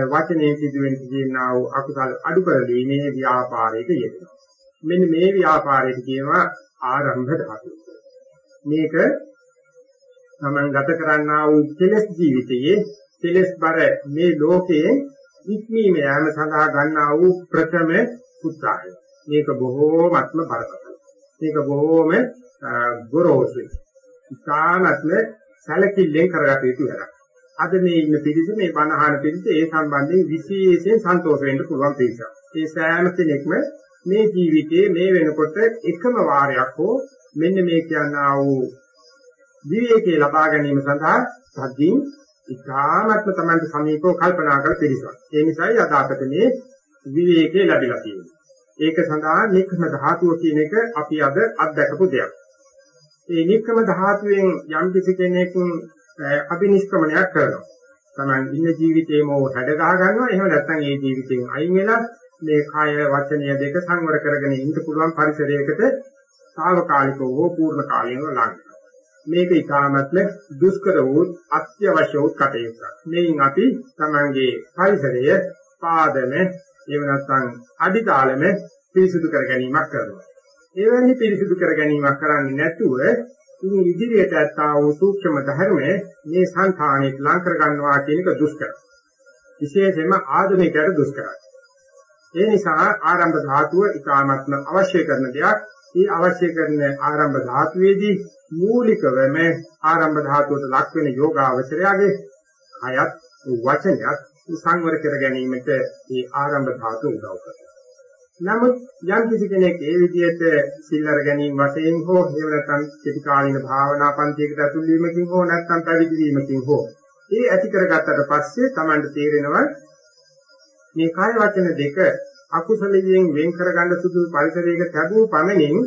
වචනයෙන් සිදුවෙන්න තියෙන අකුසල් අඩු කරලීමේ ව්‍යාපාරයක යෙදෙනවා. මෙන්න මේ ව්‍යාපාරයට කියනවා ආරම්භ ධාතුව. මේක තමන් ගත කරන්නා වූ කෙලෙස් ජීවිතයේ කෙලෙස් බර මේ ලෝකයේ ඉක්මීම යාම සඳහා ගන්නා වූ ප්‍රථම උත්සාහය. මේක බොහෝමත්ම බරපතල. මේක බොහෝම ගොරෝසුයි. ඉතාමත්ම සැලකිල්ලෙන් කරගත යුතු වැඩක්. අද මේ ඉන්න පිරිස මේ බණහන පිරිස ඒ සම්බන්ධයෙන් විශේෂයෙන් සන්තෝෂ වෙන්න පුළුවන් පිරිසක්. ඒ සෑම කෙනෙක්ම මේ ජීවිතයේ මේ වෙනකොට එකම වාරයක් හෝ මෙන්න මේ කියනා වූ විවේකේ ලබා ගැනීම සඳහා සද්දින් ඉතාමත්ම Tamante සමීපව කල්පනා කර පිළිසක්. ඒ නිසායි අද අපට මේ විවේකේ ලැබිලා තියෙන්නේ. ඒක සඳහා නික්ම ධාතුව කියන එක අපි අද අත්දකපු දෙයක්. ඒ නික්ම ධාතුවෙන් යම් කිසි කෙනෙක් අභිනිෂ්ක්‍මණයක් කරනවා. Taman ඉන්න ජීවිතේම හැඩ ගහ ගන්නවා. එහෙම නැත්නම් ඒ ජීවිතෙන් අයින් වෙලා මේ කාය වචනය දෙක සංවර කරගෙන ඉන්න පුළුවන් පරිසරයකට తాවකාලිකව හෝ පූර්ණ කාලීනව ලඟ මේක ඊටාමත්ම දුෂ්කර වූ අත්‍යවශ්‍ය වූ කටයුත්තක්. මේන් අපි තමන්ගේ පරිසරය පාදම එහෙම නැත්නම් අඩිතාලම පිරිසිදු කර ගැනීමක් කරනවා. එවැනි පිරිසිදු කර ගැනීමක් කරන්නේ නැතුව ඉතින් ඉදිරියට ඇත්තා වූ සූක්ෂම ධර්ම මේ සංඛාණයට ලං කර ගන්නවා කියන එක දුෂ්කරයි. විශේෂයෙන්ම ආධුනිකයට දුෂ්කරයි. ඒ නිසා ආරම්භ ධාතුව ඊටාමත්ම අවශ්‍ය කරන දෙයක්. මේ අවශ්‍ය කරන ආරම්භ ධාතුවේදී මූලිකවම ආරම්භ ධාතුවට ලක් වෙන යෝගාවචරයාගේ කයත් වචනයත් සංවර කර ගැනීමට මේ ආරම්භ ධාතුව උදව් කරනවා. නමුත් යම් කිසි කෙනෙක් ඒ විදිහට සිල්ලර ගැනීම වශයෙන් හෝ එහෙම නැත්නම් කෙටි කාලින භාවනා පන්තියකට ඇතුල් වීමකින් හෝ නැත්නම් පැවිදි වීමකින් හෝ ඒ ඇති කරගත්තට පස්සේ Tamanට තේරෙනවා මේ කාය වචන දෙක අකුසලයෙන් වෙන් කරගන්න සුදු පරිසරයක ලැබූ පමණින්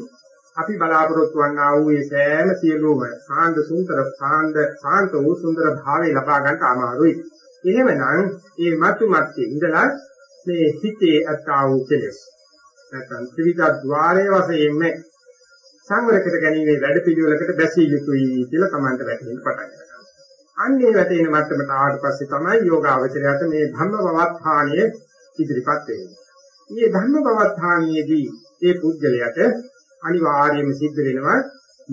අපි බලාපොරොත්තු වන්නා වූ ඒ සෑම සියලුම සාන්ද සුන්දර සාන්ද සාන්ත වූ සුන්දර භාවය ලබා ගන්නට අමාරුයි. එහෙමනම් මේ මතු මතේ ඉඳලා මේ හිතේ අත්තා වූ කෙලෙස් නැත්නම් ත්‍රිවිධ ద్వාරයේ වශයෙන්ම සංවර කර ගැනීමේ වැඩපිළිවෙලකට බැසිය යුතුයි කියලා Tamanට වැටහෙන්න පටන් ගන්නවා. අන්නේ වැටෙන මට්ටමට ආවට පස්සේ තමයි යෝගාවචරයට මේ ධම්ම පවත්හානිය ඉදිරිපත් වෙන්නේ. මේ ධර්ම පවත්තානියේදී ඒ පුද්ගලයාට අනිවාර්යයෙන්ම සිද්ධ වෙනවා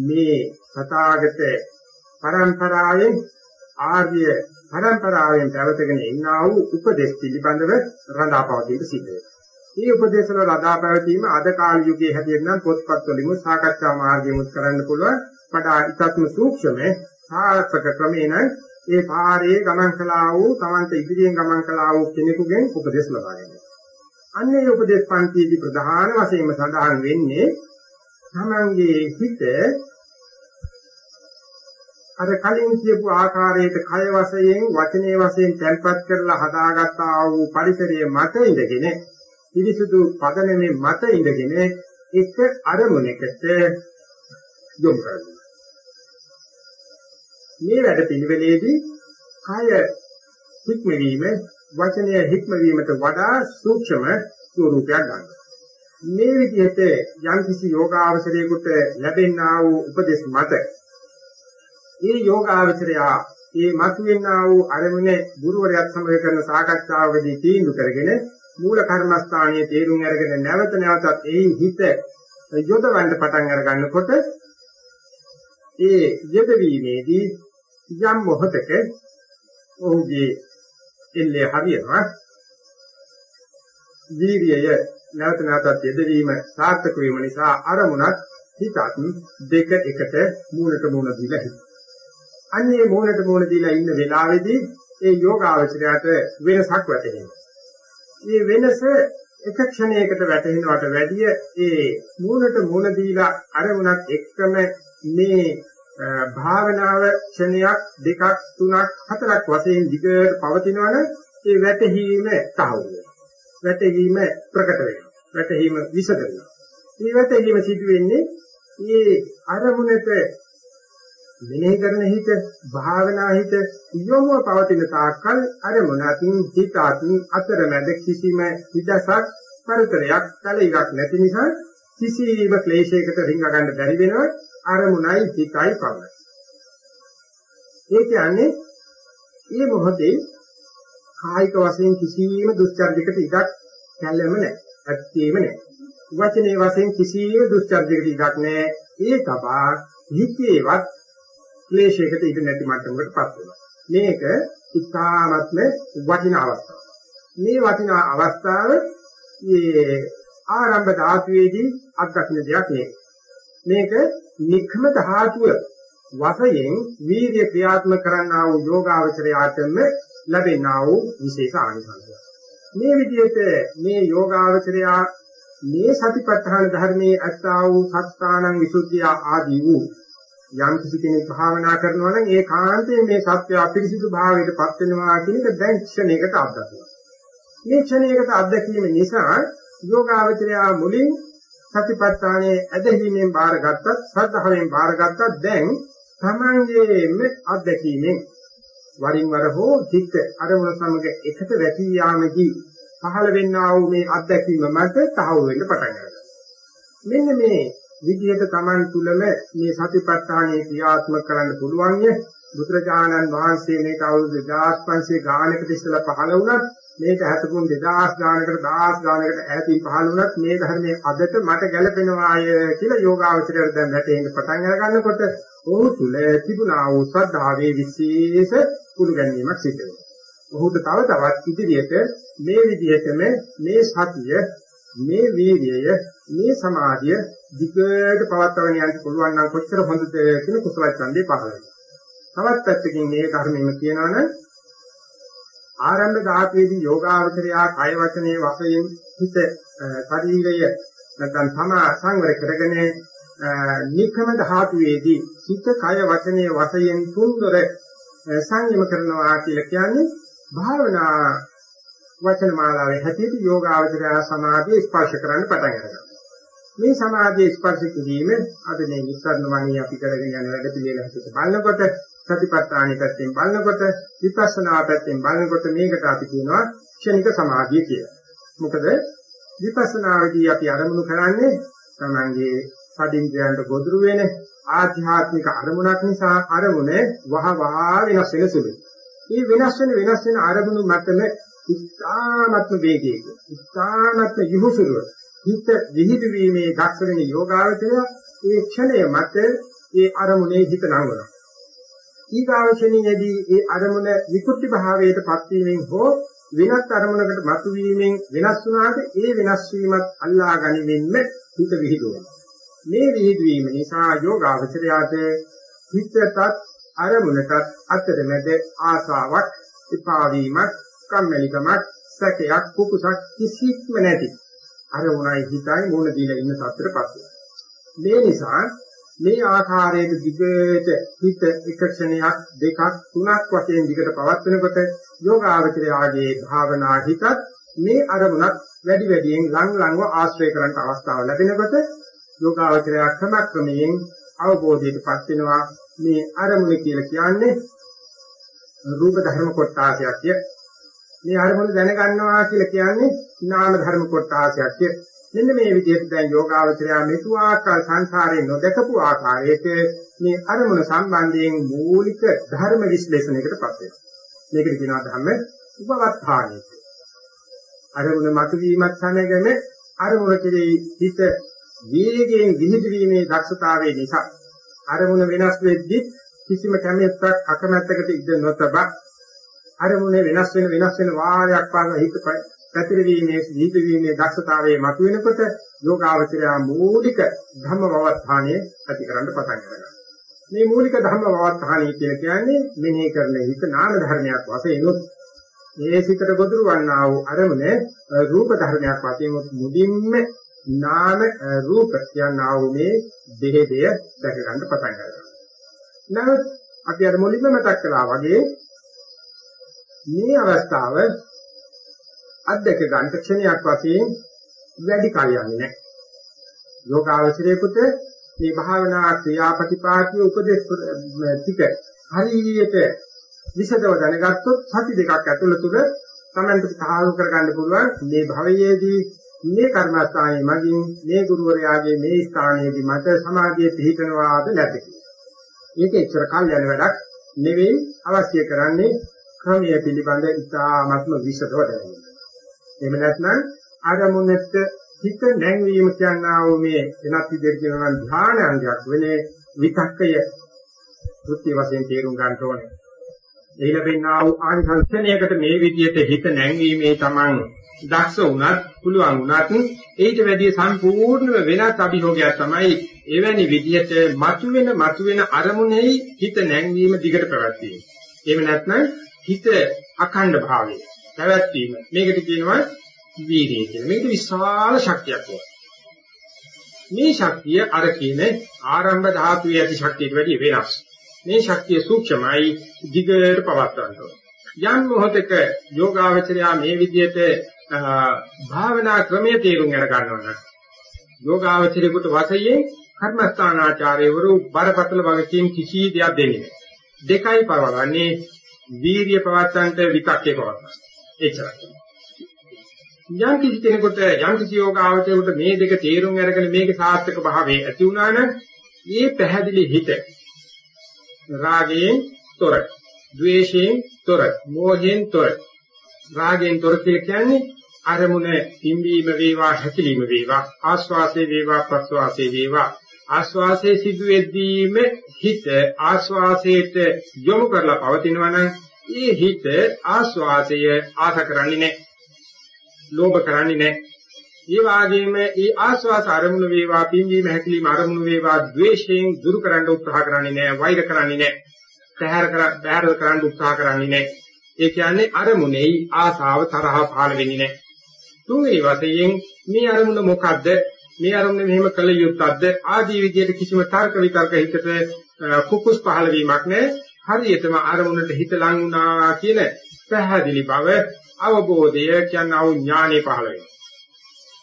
මේ සතාගත පරම්පරාවෙන් ආර්ය පරම්පරාවෙන් පැවතගෙන ඉන්නා වූ උපදේශ පිළිබඳව රඳාපවතින සිද්ධ වෙනවා. මේ උපදේශන රඳා පැවතීම අද කාල යුගයේ හැටියට නම් පොත්පත් වලින් සාකච්ඡා මාර්ගයෙන් කරන්න පුළුවන්. වඩා ඉතාත්ම සූක්ෂම සාර්ථක ක්‍රමේන ඒ පාරේ ගමන් කළා වූ තමන්ට ඉදිරියෙන් ගමන් කළා වූ කෙනෙකුගෙන් උපදේශ ලබා ගැනීම. අන්නේ උපදේශ පන්තියේදී ප්‍රධාන වශයෙන්ම සඳහන් වෙන්නේ තමන්ගේ හිත අර කලින් කියපු ආකාරයට කය වශයෙන් වචනේ වශයෙන් තැල්පත් කරලා හදාගත්තා වූ පරිසරයේ මත ඉඳගෙන පිරිසුදු පදනමේ මත ඉඳගෙන එක අරමුණකට යොමු කරනවා. මේ වැඩ පිළිවෙලේදී කය හික්මවීම වචනය හික්මවීමට වඩා සූක්ෂම ස්වරූපයක් ගන්නවා. මේ විදිහට යම් කිසි යෝගාවචරයකට ලැබෙනා වූ උපදේශ මත මේ යෝගාවචරයා මේ මතුවෙනා වූ අරමුණ ගුරුවරයාත් සමග කරන සාකච්ඡාවකදී තීන්දුව කරගෙන මූල කර්මස්ථානයේ තේරුම් අරගෙන නැවත නැවතත් එහි හිත යොදවන්න පටන් අර ගන්නකොට ඒ යෙදවීමේදී යම් මොහතක ඔහුගේ එල්ලේ හරියනවා වීර්යය නැවත නැවතත් යෙදවීම සාර්ථක වීම නිසා අරමුණත් හිතත් දෙක එකට මූලට මූල දීලා හිට. අන්නේ මූලට මූල දීලා ඉන්න වෙලාවේදී ඒ යෝගාවචරයට වෙනසක් වැටහෙනවා. මේ වෙනස එක ක්ෂණයකට වැටෙනවට වැඩිය ඒ මූලට මූල දීලා අරමුණත් එක්කම මේ භාවනාව ක්ෂණයක් දෙකක් තුනක් හතරක් වශයෙන් දිගට පවතිනවනම් ඒ වැටහීම තහවුරු වෙනවා. වැටහීම ප්‍රකට වෙනවා. වැටහීම විසද වෙනවා. මේ වැටහීම සිදු වෙන්නේ මේ අරමුණට මෙනෙහි කරන හිත භාවනා හිත යොමුව පවතින තාක්කල් අරමුණකින් හිතත් අතරමැද කිසිම හිදසක් පරිතරයක් කලියක් නැති නිසා කිසිම ක්ලේශයකට රිංග ගන්න බැරි වෙනවා අරමුණයි හිතයි පවරයි. ඒ කියන්නේ මේ මොහොතේ කායික වශයෙන් කිසිම දුස්චර්යයකට ඉඩක් කැළෙම නැහැ. ඇත්තේම නැහැ. වචනේ වශයෙන් කිසිම දුස්චර්යයකට ඉඩක් නැහැ. ඒ තබා හිතේවත් ක්ලේශයකට ඉඩ නැති මට්ටමකටපත් වෙනවා. මේක ඉතාමත්ම වටිනා අවස්ථාවක්. මේ වටිනා අවස්ථාව මේ ආරම්භ ධාතුවේදී අත්දකින්න දෙයක් නෙවෙයි. මේක නික්ම ධාතුව වශයෙන් වීර්ය ක්‍රියාත්මක කරන්නා වූ යෝගාවචරයාටම ලැබෙනා වූ විශේෂ ආනිසංසය. මේ විදිහට මේ යෝගාවචරයා මේ සතිපට්ඨාන ධර්මයේ අත්තා වූ සත්‍තානං විසුද්ධිය ආදී වූ යම් කිසි කෙනෙක් භාවනා කරනවා නම් ඒ කාන්තේ මේ සත්‍ය අපිරිසිදු භාවයට පත් වෙනවා කියන එක දැන් ක්ෂණයකට අත්දකිනවා. මේ ක්ෂණයකට අත්දැකීම නිසා යෝගාවචරයා මුලින් සතිපට්ඨානයේ ඇදහිීමෙන් බාරගත්තත් ශ්‍රද්ධාවෙන් බාරගත්තත් දැන් තමන්ගේම අත්දැකීමෙන් වරින් වර හෝ චිත්ත අරමුණ සමග එකට වැටී යාමේදී පහළ වෙන්නා වූ මේ අත්දැකීම මත තහවුරු වෙන්න පටන් ගන්නවා. මෙන්න මේ විදිහට Taman තුලම මේ සතිපට්ඨානයේ ක්‍රියාත්මක කරන්න පුළුවන් ය. බුදුරජාණන් වහන්සේ මේක අවුරුදු 2500 ගානකට ඉස්සෙල්ලා පහළ වුණත් මේක හැතපුම් 2000 ගානකට 1000 ගානකට ඈතින් පහළ වුණත් මේ ධර්මයේ අදට මට ගැළපෙනවාය කියලා යෝගාවචරයට දැන් වැටෙන්න පටන් අර ගන්නකොට ඔහු තුල තිබුණා වූ ශ්‍රද්ධාවේ විශේෂ කුළු ගැනීමක් සිදු වෙනවා. ඔහුට තව තවත් ඉදිරියට මේ විදිහටම මේ සතිය මේ වීර්යය මේ සමාධිය දිගට පවත්වාගෙන යන්න පුළුවන් නම් කොච්චර හොඳද කියන කුසල ඡන්දේ පහළ වෙනවා. තවත් පැත්තකින් මේ ධර්මෙම කියනවනම් ආරම්භ ධාතුවේදී යෝගාවචරයා කය වචනේ වශයෙන් හිත ශරීරය නැත්නම් තමා සංවර කරගෙන නිකම ධාතුවේදී හිත කය වචනේ වශයෙන් තුන්දොර සංයම කරනවා කියලා කියන්නේ භාවනා වචන මාලාවේ හැටියට යෝගාවචරය සමාධිය ස්පර්ශ කරන්න පටන් ගන්නවා. මේ සමාධිය ස්පර්ශ කිරීම අද මේ නිස්සාරණ වණී අපි කරගෙන යන වැඩ පිළිවෙල හැටියට බලනකොට සතිපට්ඨාන පැත්තෙන් බලනකොට විපස්සනා පැත්තෙන් බලනකොට මේකට අපි කියනවා ක්ෂණික සමාධිය කියලා. මොකද විපස්සනාවේදී අපි අරමුණු කරන්නේ තමංගේ සදින්ද්‍රයන්ට ගොදුරු වෙන ආධ්‍යාත්මික අරමුණක් නිසා අරමුණ වහ වහ වෙනස් වෙන සුළුයි. මේ වෙනස් වෙන වෙනස් වෙන අරමුණු මතම ඉස්හානත්ම වේගයක ඉස්හානත්ම යහුසුරුව හිත විහිදු වීමේ දක්ෂ වෙන යෝගාවචරය ඒ ක්ෂණය මත ඒ අරමුණේ හිත නංවනවා. ඊගාවචනීයදී ඒ අරමුණ විකෘති භාවයට පත්වීමෙන් හෝ වෙනත් අරමුණකට මතුවීමෙන් වෙනස් වුණාට ඒ වෙනස් වීමත් අල්ලා ගනිමින්ම හිත විහිදුවනවා. මේ විහිදුවීම නිසා යෝගාවචරයාට හිතටත් අරමුණටත් අතරමැද ආසාවක්, එපා වීමක්, කම්මැලිකමක්, සැකයක්, කුකුසක් කිසිත්ම නැති. අරමුණයි හිතයි මොන දීලා ඉන්න සත්‍යයටපත් මේ නිසා මේ ආකාරයට දිගට හිත එක ක්ෂණයක් දෙකක් තුනක් වශයෙන් දිගට පවත්වනකොට යෝගාවචරයාගේ භාවනා හිතත් මේ අරමුණක් වැඩි වැඩියෙන් ලං ලංව ආශ්‍රය කරන්න අවස්ථාව ලැබෙනකොට යෝගාවචරයා ක්‍රමක්‍රමයෙන් අවබෝධයටපත් වෙනවා. මේ අරමුණ කියලා කියන්නේ රූප ධර්ම කොටාසයක් මේ අරමුණ දැනගන්නවා කියලා කියන්නේ නාම ධර්ම කොටාසයක් මෙන්න මේ විදිහට දැන් යෝගාවචරය මෙතුආකාර සංසාරේ නොදකපු ආකාරයට මේ අරමුණ සම්බන්ධයෙන් මූලික ධර්ම විශ්ලේෂණයකටපත් වෙනවා. මේකට කියනවා ධර්ම උපවත්තාණය කියලා. අරමුණ මතුවීමත් සමගම අරමුණ කෙරෙහි හිත වේගයෙන් විහිදීමේ දක්ෂතාවය නිසා අරමුණ වෙනස් වෙද්දී කිසිම කැමැත්තක් අකමැත්තකට ඉඩ නොතබා අරමුණ වෙනස් වෙන වෙනස් වෙන වාරයක් පාන හිත පැතිරවීමේ දීපවීමේ දක්ෂතාවයේ මතුවෙනකොට යෝගාවචරය මූලික ධම්ම වවත්තාණය ඇති කරන්න පටන් ගන්නවා. මේ මූලික ධම්ම වවත්තාණය කියලා කියන්නේ මෙනෙහි කරන හිත නාම ධර්මයක් වශයෙන් උත් මේ සිතට ගොදුරු වන්නා වූ අරමුණ රූප ධර්මයක් වශයෙන් මුදින්ම නාම රූප කියනා වූ මේ දෙහෙදය දැක ගන්න පටන් ගන්නවා. නමුත් අපි අර මුලින්ම මතක් කළා වගේ මේ අවස්ථාව අධ්‍යක්ෂ ගන්න ක්ෂණයක් වශයෙන් වැඩි කාලයක් නැහැ. යෝගාවචරයේකට මේ භාවනා ක්‍රියාපටිපාටිය උපදේශ ටික හරියට විසදව දැනගත්තොත් සති දෙකක් ඇතුළතව තමන්ට සාහල කරගන්න පුළුවන් මේ භවයේදී මේ කර්මස්ථානයේ මගින් මේ ගුරුවරයාගේ මේ ස්ථානයේදී මට සමාධිය පිහිටනවාද නැද්ද ඒක එච්චර කල් යන වැඩක් නෙවෙයි අවශ්‍ය කරන්නේ ක්‍රමයේ පිළිබඳ ඉතාමත්ම විෂදව දැනගන්න. එහෙම නැත්නම් ආරමුණට හිත නැංවීම කියනා වූ මේ වෙනත් විදිහට කියනවා නම් ධාන අංගයක් වෙන්නේ විතක්කය කෘත්‍ය වශයෙන් තේරුම් ගන්න ඕනේ. ඒ ලැබෙනා වූ ආනිසංසනයකට මේ විදිහට හිත නැංවීමේ තමන් දක්ෂ වුණත් පුළුවන් වුණත් ඊට වැඩිය සම්පූර්ණව වෙනස් අභියෝගයක් තමයි එවැනි විදිහට මතුවෙන මතුවෙන අරමුණෙහි හිත නැංවීම දිගට පැවැත්වීම. එහෙම නැත්නම් හිත අඛණ්ඩ භාවය පැවැත්වීම. මේකට කියනවා වීර්යය කියලා. මේක විශාල ශක්තියක් වගේ. මේ ශක්තිය අර කියන ආරම්භ ධාතුවේ ඇති ශක්තියට වැඩිය වෙනස්. මේ ශක්තිය සූක්ෂමයි දිගට පවත්වන්න ඕන. යම් මොහොතක යෝගාවචරයා මේ විදිහට භාවනා ක්‍රමයේ තේරුම් අර ගන්නවා නම් යෝගාවචරයට වශයෙන් කර්මස්ථානාචාර්යවරු බරපතල වගකීම් කිසි දෙයක් දෙන්නේ නැහැ. දෙකයි පවවන්නේ වීර්ය පවත්තන්ට විතක්කේ පවත්තන. එච්චරයි. යම් කිසි කෙනෙකුට යම් කිසි යෝගාවචරයට මේ දෙක තේරුම් අරගෙන මේක සාර්ථක භාවයේ ඇති වුණා නම් මේ පැහැදිලි හිත රාගයෙන් තොර, ద్వේෂයෙන් තොර, මෝහයෙන් තොර. රාගයෙන් තොර කියන්නේ අරමුණ පිම්බීම වේවා හැකිලිම වේවා ආස්වාසේ වේවා ප්‍රස්වාසේ වේවා ආස්වාසේ සිදුවෙද්දීම හිත ආස්වාසයට යොමු කරලා පවතිනවා නම් ඒ හිත ආස්වාසය ආස කරන්නේ නැහැ. ලෝභ කරන්නේ නැහැ. ඒ වාගේම ඒ ආස්වාස අරමුණු වේවා පින්වීම හැකිලිම අරමුණු වේවා ද්වේෂයෙන් දුරු කරන්න උත්සාහ කරන්නේ නැහැ. වෛර කරන්නේ නැහැ. පැහැර කර බැහැර කරන්න උත්සාහ කරන්නේ නැහැ. ඒ කියන්නේ අරමුණේ ආසාව තරහ පහළ වෙන්නේ නැහැ. තුන්වෙනි වශයෙන් මේ අරමුණ මොකද්ද මේ අරමුණ මෙහෙම කළ යුත්තක්ද? ආදී විදියට කිසිම තර්ක විතර්ක හිතට කුකුස් පහළ වීමක් නැහැ. හරියටම අරමුණට හිත ලං වුණා කියන පැහැදිලි බව අවබෝධය කියන අවු ඥානෙ පහළ වෙනවා.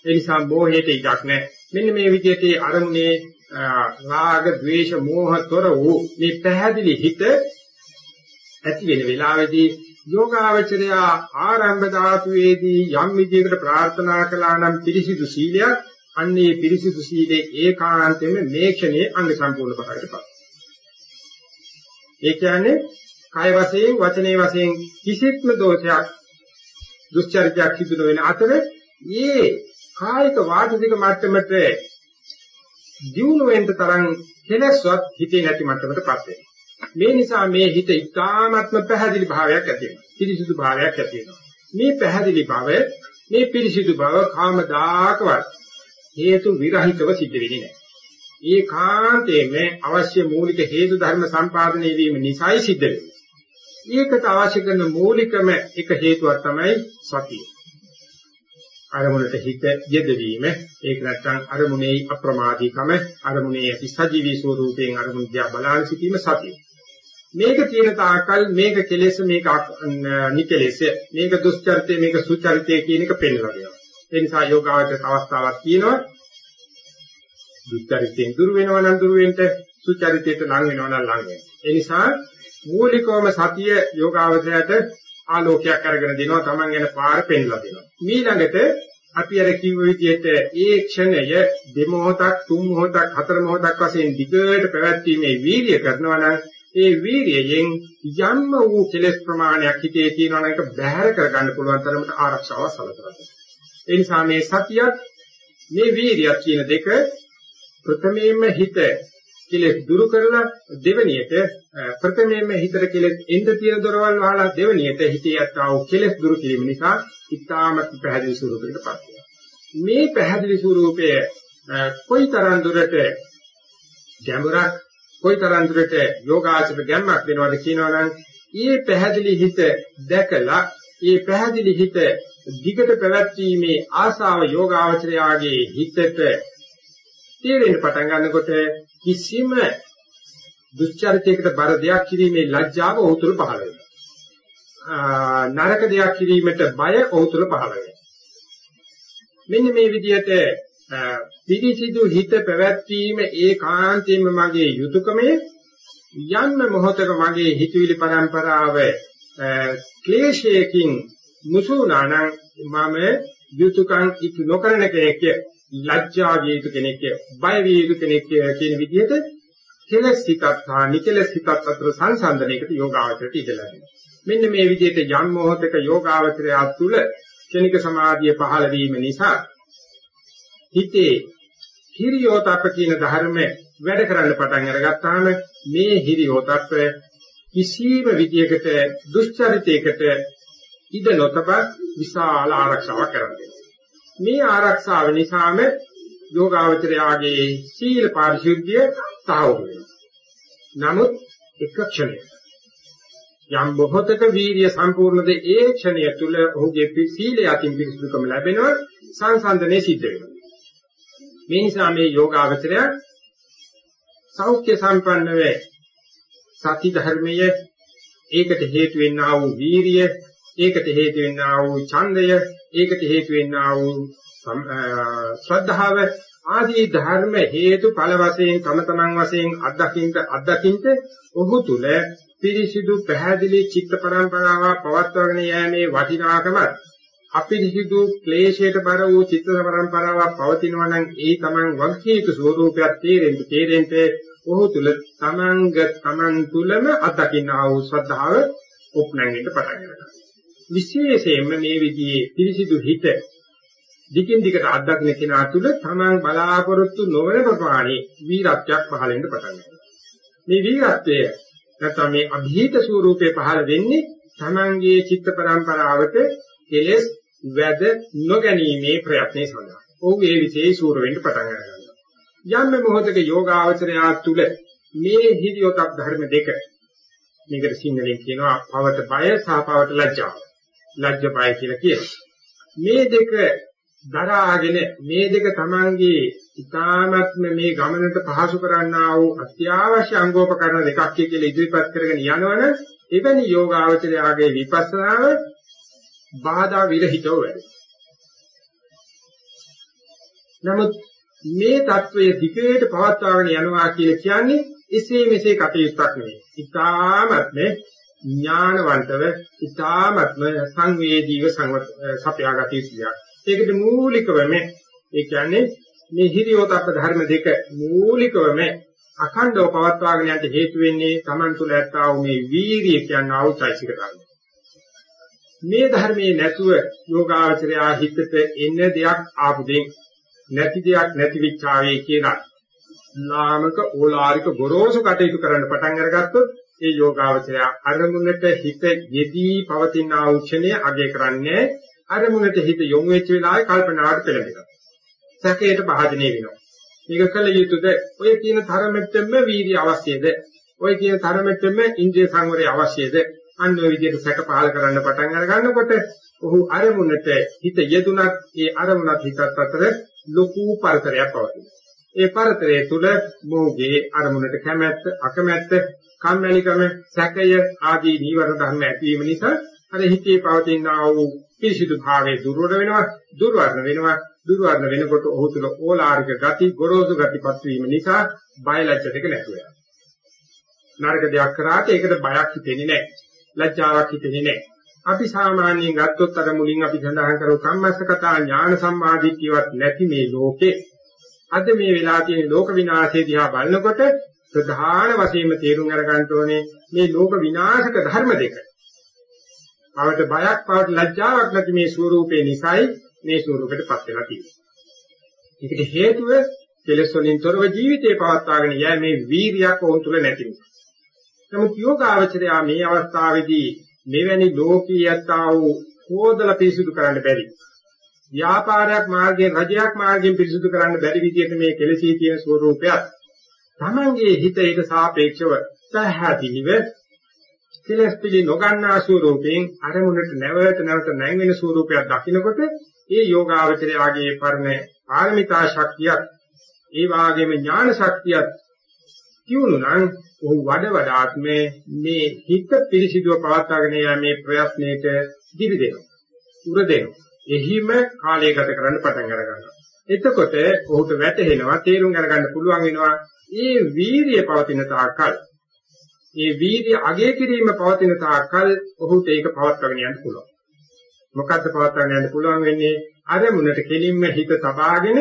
ඒ නිසා මෝහයට ඉඩක් නැහැ. මෙන්න මේ විදිහට අරමුණේ රාග ద్వේෂ මෝහ තොර වූ මේ පැහැදිලි හිත ඇති වෙන වෙලාවේදී යෝගාවචරය ආරම්භ ධාතුවේදී යම් විදියකට ප්‍රාර්ථනා කළා නම් පිරිසිදු සීලයක් අන්නේ පිරිසිදු සීලේ ඒකාන්තයෙන්ම මේ ක්ෂණයේ අංග සම්පූර්ණ කරගන්නපත්. ඒ කියන්නේ කය වශයෙන් වචනේ වශයෙන් කිසිත්ම දෝෂයක් දුස්චරිතයක් සිදු වෙන අතර මේ කායික වාචික මට්ටමට දියුණු වෙන්න තරම් කෙලස්වත් හිතේ නැති මට්ටමටපත් වෙනවා. මේ නිසා මේ හිත ඉතාමත්ම පැහැදිලි භාවයක් ඇති වෙනවා. පිරිසිදු භාවයක් ඇති වෙනවා. මේ පැහැදිලි භාව, මේ පිරිසිදු භාව කාමදාකවත් හේතු විරහිතව සිද්ධ වෙන්නේ නැහැ. ඒකාන්තයෙන්ම අවශ්‍ය මූලික හේතු ධර්ම සම්පාදනය වීම නිසායි සිද්ධ වෙන්නේ. ඒකට අවශ්‍ය කරන මූලිකම එක හේතුවක් තමයි සතිය. අරමුණට හිත යෙදවීම ඒක නැත්නම් අරමුණේ අප්‍රමාදීකම අරමුණේ ඇති සජීවී ස්වરૂපයෙන් අරමුණ දිහා බලාන සිටීම සතිය. මේක තියෙන තාකල් මේක කෙලෙස මේක නිකලෙස මේක දුස්චරිතය මේක සුචරිතය කියන එක පෙන්වලා දෙනවා. ඒ නිසා යෝගාවචර අවස්ථාවක් තියෙනවා. දුස්චරිතයෙන් දුර වෙනවා නම් දුර වෙන්න සුචරිතයට ලං වෙනවා නම් ලං වෙනවා. ඒ නිසා මූලිකවම සතිය යෝගාවචරයට ආලෝකයක් අරගෙන දෙනවා Taman යන පාර පෙන්ලා දෙනවා. ඊළඟට අපි අර කිව්ව විදිහට ඒ ක්ෂණය දෙමොහොතක් තුන් මොහොතක් හතර මොහොතක් වශයෙන් දිගට පැවැත්වීමේ වීර්ය කරනවා නම් ඒ වීර්යයෙන් යම්ම වූ කෙලෙස් ප්‍රමාණයක් හිතේ තියෙනවා නම් ඒක බැහැර කරගන්න පුළුවන් තරමට ආරක්ෂාව සලසනවා. ඒ නිසා මේ සතියත් මේ වීර්යයක් කියන දෙක ප්‍රථමයෙන්ම හිත කෙලෙස් දුරු කරලා දෙවණියට ප්‍රථමයෙන්ම හිතට කෙලෙස් එන්න තියෙන දොරවල් වහලා දෙවණියට හිතේ යත්තා වූ කෙලෙස් දුරු කිරීම නිසා ඉතාමත් පැහැදිලි ස්වරූපයකටපත් වෙනවා. මේ පැහැදිලි ස්වරූපය කොයිතරම් දුරට ගැඹුරක් කොයිතරම් දුරට යෝගාචර ගැම්මක් වෙනවද කියනවනම් ඊ පැහැදිලි හිත දැකලා ඊ පැහැදිලි හිත දිගට පැවැත්වීමේ ආසාව යෝගාචරයාගේ හිතට තේරෙන්න පටන් ගන්නකොට කිසිම දුස්චරිතයකට බර දෙයක් කිරීමේ ලැජ්ජාව ඔහු තුළ පහළ වෙනවා. නරක දෙයක් කිරීමට බය ඔහු තුළ පහළ වෙනවා. මෙන්න මේ විදිහට පිරිසිදු හිත පැවැත්වීම ඒකාන්තයෙන්ම මගේ යුතුයකමේ යන්න මොහොතක මගේ හිතවිලි පරම්පරාව ක්ලේශයකින් මුසුනානම් මම යුතුයකම් ඉතු නොකරන කෙනෙක් ලැජ්ජා විය යුතු කෙනෙක් බය විය යුතු කෙනෙක් කියන විදිහට කෙලස් හිතත් හා නිකලස් හිතත් අතර සංසන්දනයකට යෝගාවචරයට ඉදලා මෙන්න මේ විදිහට යම් මොහොතක යෝගාවචරය තුළ ක්ෂණික සමාධිය පහළ වීම නිසා හිතේ හිරියෝතප්ප කියන ධර්ම වැඩ කරන්න පටන් අරගත්තාම මේ හිරියෝතප්ප කිසියම් විදියකට දුෂ්චරිතයකට ඉඩ නොතබ විශාල ආරක්ෂාවක් කරන්නේ. මේ ආරක්ෂාව නිසාම යෝගාවචරයාගේ සීල පාරිශුද්ධිය සාහවු වෙනවා. නමුත් එක ක්ෂණයක යම් මොහොතක වීර්ය සම්පූර්ණද ඒ ක්ෂණය තුල ඔහුගේ සීලය අතින් පිරිසුදුකම ලැබෙනවා සංසන්දනයේ සිද්ධ වෙනවා. මේ නිසා මේ යෝගාවචරය සෞඛ්‍ය සම්පන්න වේ සති ධර්මයේ ඒකට හේතු වෙන්නා වූ වීරිය ඒකට හේතු වෙන්නා වූ ඡන්දය ඒකට හේතු වෙන්නා වූ ශ්‍රද්ධාව ආදී ධර්ම හේතු ඵල වශයෙන් තම තමන් වශයෙන් අත්දකින්න අත්දකින්න ඔහු තුල පිරිසිදු පැහැදිලි චිත්ත පරම්පරාවක් පවත්වාගෙන යෑමේ වටිනාකම අපිරිසිදු ක්ලේශයට බර වූ චිත්ත පරම්පරාවක් පවතිනවා නම් ඒ තමන් වගකීතු ස්වરૂපයක් තේරෙන්න තේරෙන්න ඔහු තුල තමන්ග තමන් තුලම අත්දකින්නා වූ ශ්‍රද්ධාව උපනංගෙට පටන් ගන්නවා. විශේෂයෙන්ම මේ විදිහේ පිරිසිදු හිත දිගින් දිගට අත්දකින්න කෙනා තුළ තමන් බලාපොරොත්තු නොවන ප්‍රමාණයේ වීරත්වයක් පහළ වෙන්න පටන් ගන්නවා. මේ වීරත්වය නැත්නම් මේ અભීත ස්වરૂපේ පහළ වෙන්නේ තමන්ගේ චිත්ත පරම්පරාවට කෙලෙස් වැද නොගැනීමේ ප්‍රයත්නයේ සඳහා. ඔහු ඒ විශේෂ සූර වෙන්න පටන් ගන්නවා. යම් මොහොතක යෝගාවචරයා තුළ මේ හිරියොතක් ධර්ම දෙක මේකට සිංහලෙන් කියනවා පවට බය සහ පවට ලැජ්ජාව. ලැජ්ජ බය කියලා කියනවා. මේ දෙක දරාගෙන මේ දෙක තමන්ගේ ඉතාමත්ම මේ ගමනට පහසු කරන්නා වූ අත්‍යවශ්‍ය අංගෝපකරණ දෙකක් කියලා ඉදිරිපත් කරගෙන යනවනේ එවැනි යෝගාවචරයාගේ විපස්සනාව බාධා විරහිතව වැඩේ. නමුත් මේ தત્ත්වයේ දිගට පවත්වාගෙන යනවා කියලා කියන්නේ එසේ මෙසේ කටයුත්තක් නෙවෙයි. ඉතාමත්ම ඥානවන්තව ඉතාමත්ම සංවේදීව සපයාගත යුතුයක්. ඒකට මූලිකවම ඒ කියන්නේ මේ හිරියෝතප්ප ධර්ම දෙක මූලිකවම අඛණ්ඩව පවත්වාගෙන යන්න හේතු වෙන්නේ Taman තුල ඇත්තා වූ මේ වීරිය කියන ආ우චෛසික ධර්ම. මේ ධර්මයේ නැතුව යෝගාචරයා හිතට එන දෙයක් ආපු දෙයක් නැති දෙයක් නැති විචාවේ කියලා නාමක ඕලාරික ගොරෝසු කටයුතු කරන්න පටන් අරගත්තොත් ඒ යෝගාවචරය අරමුණට හිත යෙදී පවතින ආ우චනය අගය කරන්නේ අරමුණට හිත යොමු වෙච්ච වෙලාවේ කල්පනාවට පෙළඹෙනවා. සැකයට භාජනය වෙනවා. මේක කළ යුතුද? ඔය කියන තරමෙත්තම වීර්ය අවශ්‍යද? ඔය කියන තරමෙත්තම ඉන්ද්‍රිය සංවරය අවශ්‍යද? අන්න ඔය විදිහට සැක පහල කරන්න පටන් අර ගන්නකොට ඔහු අරමුණට හිත යෙදුනත් ඒ අරමුණත් හිතත් අතර ලොකු පරතරයක් පවතිනවා. ඒ පරතරය තුල මොහුගේ අරමුණට කැමැත්ත, අකමැත්ත, කම්මැලිකම, සැකය ආදී නීවරණ ධර්ම ඇතිවීම නිසා අර හිතේ පවතින ආ වූ පිරිසිදු භාවයේ දුර්වල වෙනවා, දුර්වර්ණ වෙනවා. දුර්වර්ණ වෙනකොට ඔහු තුල ඕලාරික ගති, ගොරෝසු ගතිපත් වීම නිසා බයලජ්‍ය දෙක නැතුව යනවා. නරක දෙයක් කරාට ඒකට බයක් හිතෙන්නේ නැහැ. ලැජ්ජාවක් හිතෙන්නේ නැහැ. අපි සාමාන්‍යයෙන් ගත්තොත් අර මුලින් අපි සඳහන් කරව කම්මස්සකතා ඥාන සම්මාදිට්ඨියවත් නැති මේ ලෝකේ අද මේ වෙලා තියෙන ලෝක විනාශය දිහා බලනකොට ප්‍රධාන වශයෙන්ම තේරුම් අරගන්න ඕනේ මේ ලෝක විනාශක ධර්ම දෙක. පවට බයක් පවට ලැජ්ජාවක් නැති මේ ස්වરૂපේ නිසයි මේ ස්වરૂපයටපත් වෙලා තියෙන්නේ. ඒකට හේතුව කෙලෙස් වලින් තොරව ජීවිතේ පවත්වාගෙන යෑ මේ වීරියක් වොන් තුල නැති නිසා. නමුත් යෝගාවචරයා මේ අවස්ථාවේදී මෙවැනි ලෝකීයතාව හෝදලා පිරිසුදු කරන්න බැරි. ව්‍යාපාරයක් මාර්ගයෙන් රජයක් මාර්ගයෙන් පිරිසුදු කරන්න බැරි විදිහට මේ කෙලෙසී තියෙන ස්වરૂපයක් තමන්ගේ හිතේට සාපේක්ෂව සහහදිලිව කෙලස් පිළි නොගන්නා ස්වરૂපයෙන් අරමුණට නැවත නැවත නැංවෙන ස්වરૂපයක් දකිනකොට ඒ යෝගාවචරයාගේ පරණ පාරමිතා ශක්තියක් ඒ වාගේම ඥාන ශක්තියක් කියුණු නම් ඔහු වඩ වඩාත් මේ මේ හිත පිරිසිදුව පවත්වාගෙන යාමේ ප්‍රයත්නයේට දිවි දෙනවා. උර දෙනවා. එහිම කාලය ගත කරන්න පටන් අර ගන්නවා. එතකොට ඔහුට වැටහෙනවා තේරුම් අරගන්න පුළුවන් වෙනවා මේ වීරිය පවතින තාක්කල් මේ වීර්ය අගය කිරීම පවතින තාක්කල් ඔහුට ඒක පවත්වාගෙන යන්න පුළුවන්. මොකද්ද පවත්වාගෙන යන්න පුළුවන් වෙන්නේ? අරමුණට කෙලින්ම හිත තබාගෙන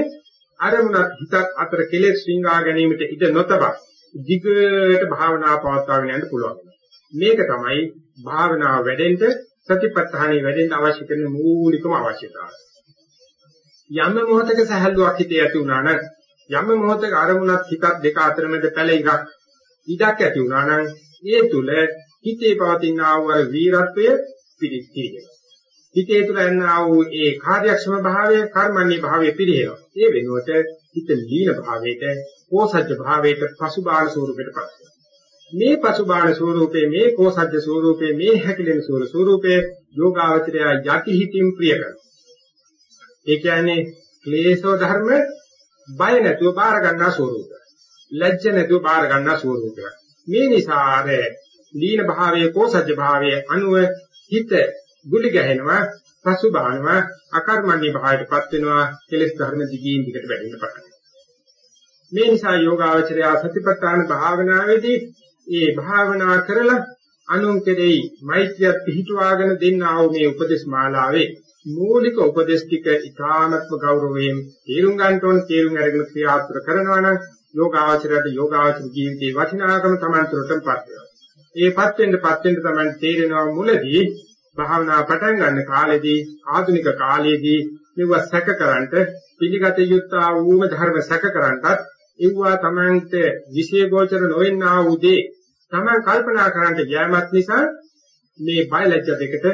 අරමුණත් හිතත් අතර කෙලෙස් වින්ගා ගැනීමට ඉඩ නොතබා දිගට භාවනාව පවත්වාගෙන යන්න පුළුවන්. මේක තමයි භාවනාව වැඩෙන්න සතිපට්ඨානෙ වැඩෙන්න අවශ්‍ය කරන මූලිකම අවශ්‍යතාවය. යම් මොහතක සහැල්ලුවක් හිතේ ඇති වුණා නම් යම් මොහතක අරමුණත් හිතත් දෙක අතර මැද පැලිරක් ඉඩක් ඇති වුණා නම් ඒ තුල හිතේ පවතින ආ වූ වීරත්වය පිළිතිරෙනවා. හිතේ තුල එන්නා වූ ඒ කාර්යක්ෂම භාවය, කර්මන්නේ භාවය පිළිහෙනවා. ඒ වෙනුවට හිත ලීන භාවයට, කෝසජ්ජ භාවයට පසුබාල ස්වරූපයට පත් මේ පසුබාල ස්වරූපේ, මේ කෝසජ්ජ ස්වරූපේ, මේ හැකිලෙන ස්වරූපේ යෝගාවචරය යටි හිතින් ප්‍රිය කරනවා. ඒ කියන්නේ ක්ලේශෝ ධර්ම බය නැතුව බාර ගන්නා ස්වරූපය. ලැජ්ජ නැතුව බාර ගන්නා ස්වරූපය. මේ නිසා අර දීන භාවයේ කෝසජ්ජ භාවයේ අනුව හිත ගුලි ගැහෙනවා පසු බානවා අකර්මණ්‍ය භාවයටපත් වෙනවා කෙලෙස් ධර්ම දිගින් දිගට වැඩෙන්න පටන් මේ නිසා යෝගාවචරය සතිපට්ඨාන භාවනාවේදී ඒ භාවනා කරලා අනුන් කෙරෙහි මෛත්‍රිය පිහිටුවාගෙන දෙන්නා වූ මේ උපදේශ මාලාවේ මූලික උපදේශ ටික ඉතාමත්ම ගෞරවයෙන් තේරුම් ගන්න ඕන තේරුම් අරගෙන ක්‍රියාත්මක කරනවා නම් යෝගාචරයට යෝගාචර ජීවිතේ වටිනාකම Tamanතරටම පත් වෙනවා. ඒපත් වෙන්නපත් වෙන්න තමයි තේරෙනවා මුලදී භාවනා පටන් ගන්න කාලෙදී ආධුනික කාලයේදී මෙව සැකකරන්ට පිළිගත යුත්තා වූම ධර්ම සැකකරන්ටත් ඒවා Tamanට විශේෂෝචර නොවෙන්නා වූ දේ Taman කල්පනා කරන්නට යෑමත් නිසා මේ බයලජ්‍ය දෙකට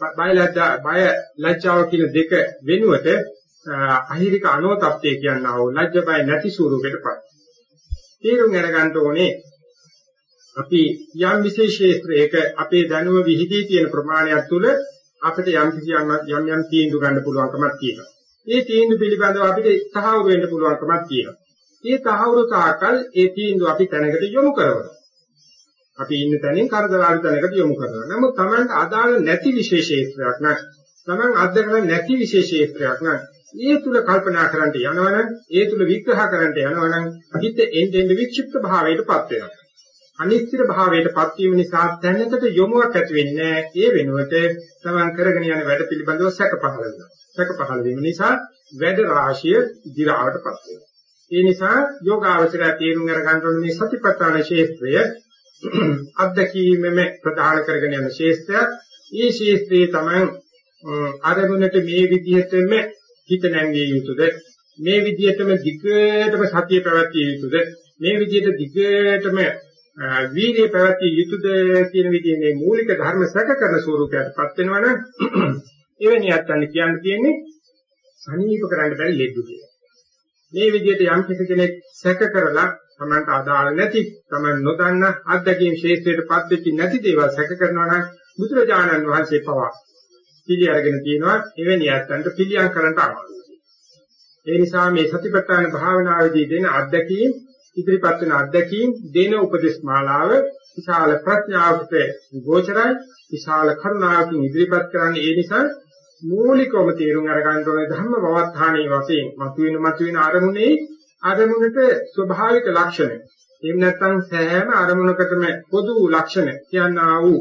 බයලජ්‍ය බය ලැජ්ජාව කියන දෙක වෙනුවට අහිරික අනෝතප්පේ කියනවා වූ ලැජ්ජ බය නැති ස්වරූපයකටපත්. තේරුම් අරගන්න ඕනේ අපි යම් විශේෂේත්‍රයක අපේ දැනුම විහිදී තියෙන ප්‍රමාණයක් තුළ අපිට යම් කිසි යම් යම් තීන්දුව ගන්න පුළුවන්කමක් තියෙනවා. මේ තීන්දුව පිළිබඳව අපිට තහවුරු වෙන්න පුළුවන්කමක් තියෙනවා. මේ තහවුරු තාකල් ඒ තීන්දුව අපි තැනකට යොමු කරනවා. අපි ඉන්න තැනින් කරදරාලු තැනකට යොමු කරනවා. නමුත් Tamanට අදාළ නැති විශේෂේත්‍රයක් නම් Taman අධ්‍යයන නැති විශේෂේත්‍රයක් නම් ඒ තුල කල්පනා කරන්නට යනවනම් ඒ තුල විග්‍රහ කරන්නට යනවනම් හිත එන්නේ වික්ෂිප්ත භාවයටපත් වෙනවා. අනිශ්චිත භාවයටපත් වීම නිසා දැනකට යොමුවක් ඇති වෙන්නේ නැහැ. ඒ වෙනුවට තමන් කරගෙන යන වැඩ පිළිබඳව සැක පහළ වෙනවා. සැක පහළ වීම නිසා වැඩ රාශිය දි รา වටපත් වෙනවා. ඒ නිසා යෝගාවචරය තේරුම් අරගන්න ඕනේ මේ සතිපට්ඨාන ක්ෂේත්‍රය *clears throat* අත්දැකීමෙම ප්‍රධාන කරගෙන යන ක්ෂේත්‍රයක්. මේ ක්ෂේත්‍රයේ තමයි ආරමුණට මේ විදිහටම හිත නැංවිය යුතුද මේ විදිහටම දිගටම සතිය පැවැත්විය යුතුද මේ විදිහට දිගටම වීර්යය පැවැත්විය යුතුද කියන විදිහේ මේ මූලික ධර්ම සැක කරන ස්වරූපයටපත් වෙනවනම් *clears throat* එවැනි අත්යන් කියන්න තියෙන්නේ සනීප කරන්න බැරි ලෙඩු කියලා. මේ විදිහට යම් කෙනෙක් සැක කරලා තමන්ට අදාළ නැති තමන් නොදන්න අත්දැකීම් ශේෂ්ත්‍රයටපත් වෙච්ච නැති දේවල් සැක කරනවා නම් බුදුරජාණන් වහන්සේ පවා පිළි අරගෙන තියෙනවා එවැනි අත්යන්ට පිළියම් කරන්න අමාරුයි. ඒ නිසා මේ සතිපට්ඨාන භාවනාවේදී දෙන අත්දැකීම් ඉදිරිපත් වෙන අත්දැකීම් දෙන උපදේශ මාලාව විශාල ප්‍රඥාවට ගෝචරයි විශාල කරුණාවකින් ඉදිරිපත් කරන්නේ ඒ නිසා මූලිකවම තේරුම් අරගන්න ඕනේ ධර්ම පවත්හාණේ වශයෙන් මතුවෙන මතුවෙන අරමුණේ අරමුණට ස්වභාවික ලක්ෂණ එහෙම නැත්නම් සෑම අරමුණකටම පොදු ලක්ෂණ කියනා වූ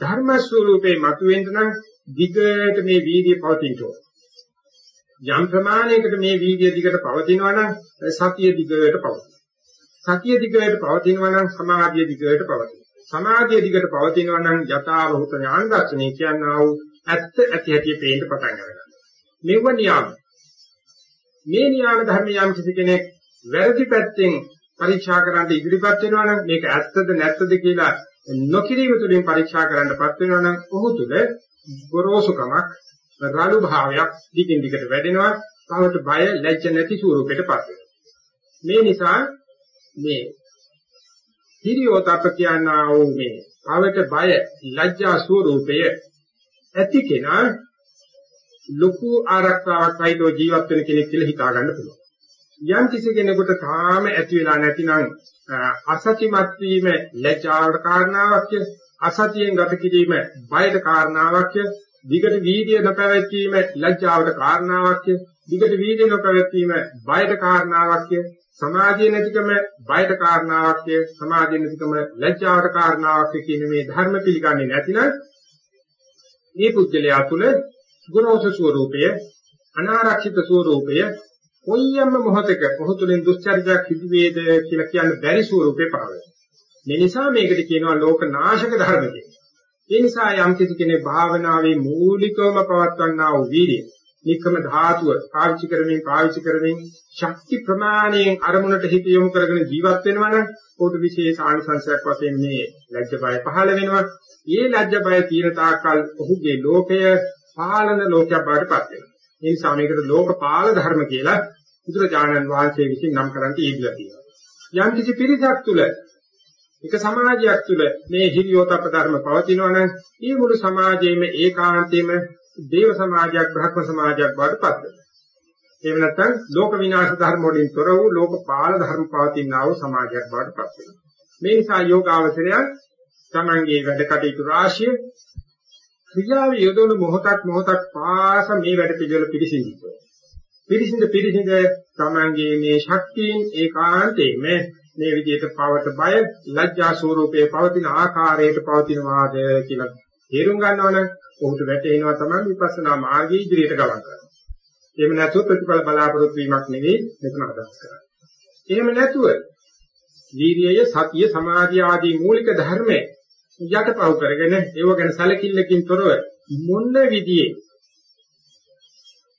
ධර්ම ස්වરૂපේ මතුවෙන්න නම් දිගට මේ වීර්යය පවතින්න ඕන. යම් ප්‍රමාණයකට මේ වීර්යය දිගට පවතිනවා නම් සතිය දිගට පවතිනවා. සතිය දිගට පවතිනවා නම් සමාධිය දිගට පවතිනවා. සමාධිය දිගට පවතිනවා නම් යථාභූත ඥාන දර්ශනය කියනා වූ ඇත්ත ඇති හැටි පේන්න පටන් ගන්නවා. මෙව නියම. මේ නියම ධර්ම යම් කිසි කෙනෙක් වැරදි පැත්තෙන් පරීක්ෂා කරන්න ඉදිරිපත් වෙනවා නම් මේක ඇත්තද නැත්තද කියලා නොකිරීම තුළින් පරීක්ෂා කරන්නපත් වෙනවා නම් ඔහු තුළ ගොරෝසුකමක් රළු භාවයක් දිගින් දිගට වැඩෙනවා. තවට බය ලැජ්ජ නැති ස්වරූපයටපත් වෙනවා. මේ නිසා මේ හිරියෝතප්ප කියනා වූ මේ පවට බය ලැජ්ජා ස්වරූපය ඇති කෙනා ලොකු ආරක්ෂාවක් සහිතව ජීවත් වෙන කෙනෙක් කියලා හිතා ගන්න පුළුවන්. යම් කිසි කෙනෙකුට තාම ඇති වෙලා නැතිනම් අසත්‍යමත් වීම ලැජ්ජාවට කාරණාවක් අසතියෙන් ගත කිරීම බයට කාරණාවක් විගත වීර්ය නොපැවැත්වීම ලැජ්ජාවට කාරණාවක් විගත වීර්ය නොපැවැත්වීම බයට කාරණාවක් සමාධිය නැතිකම බයට කාරණාවක් සමාධිය නැතිකම ලැජ්ජාවට කාරණාවක් කියන මේ ධර්ම පිළිගන්නේ නැතිනම් මේ පුද්ගලයා තුළ ගුණෝස ස්වરૂපය අනාරක්ෂිත ස්වરૂපය කොයියම්ම මොහතක මොහොතුලින් දුස්චරිතයක් සිදු වේද කියලා කියන්න බැරි ස්වરૂපේ පහළ වෙනවා. මේ නිසා මේකට කියනවා ලෝකනාශක ධර්ම කියලා. ඒ නිසා යම් කිසි කෙනෙක් භාවනාවේ මූලිකවම පවත්වන්නා වූ වීර්යය, නික්කම ධාතුව පාවිච්චි කරමින් පාවිච්චි කරමින් ශක්ති ප්‍රමාණයෙන් අරමුණට හිත යොමු කරගෙන ජීවත් වෙනවා නම් උට විශේෂ ආනිසංසයක් වශයෙන් මේ ලැජ්ජ බය පහළ වෙනවා. මේ ලැජ්ජ බය තීන තාකල් ඔහුගේ ලෝකය පාලන ලෝකයක් බවට පත් වෙනවා. ඒ නිසා මේකට ලෝකපාල ධර්ම කියලා බුදුරජාණන් වහන්සේ විසින් නම් කරන්ට ඊදලා තියෙනවා. යම් කිසි පිරිසක් තුල එක සමාජයක් තුල මේ හිරියෝතප්ප ධර්ම පවතිනවා නම් ඒ මුළු සමාජයේම ඒකාන්තයෙන්ම දේව සමාජයක් බ්‍රහ්ම සමාජයක් බවට පත් වෙනවා. එහෙම නැත්නම් ලෝක විනාශ ධර්ම වලින් තොර වූ ලෝකපාල ධර්ම පවතිනා වූ සමාජයක් බවට පත් වෙනවා. මේ නිසා යෝගාවචරය තමන්ගේ වැඩ කටයුතු රාශිය ක්‍රියාවේ යෙදවන මොහොතක් මොහොතක් පාස මේ වැඩ පිළිවෙල පිළිසිඳිනවා. පිළිසිඳ පිළිසිඳ තමන්ගේ මේ ශක්තියින් ඒකාන්තයෙන්ම මේ විදිහට පවට බය ලැජ්ජා ස්වරූපයේ පවතින ආකාරයට පවතිනවාද කියලා තේරුම් ගන්නවනම් ඔහුට වැටහෙනවා තමයි විපස්සනා මාර්ගයේ ඉදිරියට ගමන් කරන්නේ. එහෙම නැතුව ප්‍රතිඵල බලාපොරොත්තු වීමක් නෙවෙයි මෙතන අදහස් කරන්නේ. එහෙම නැතුව වීර්යය සතිය සමාධිය ආදී මූලික ධර්මයේ යටපහුව කරගෙන ඒව ගැන සැලකිල්ලකින් තොරව මොන විදිහේ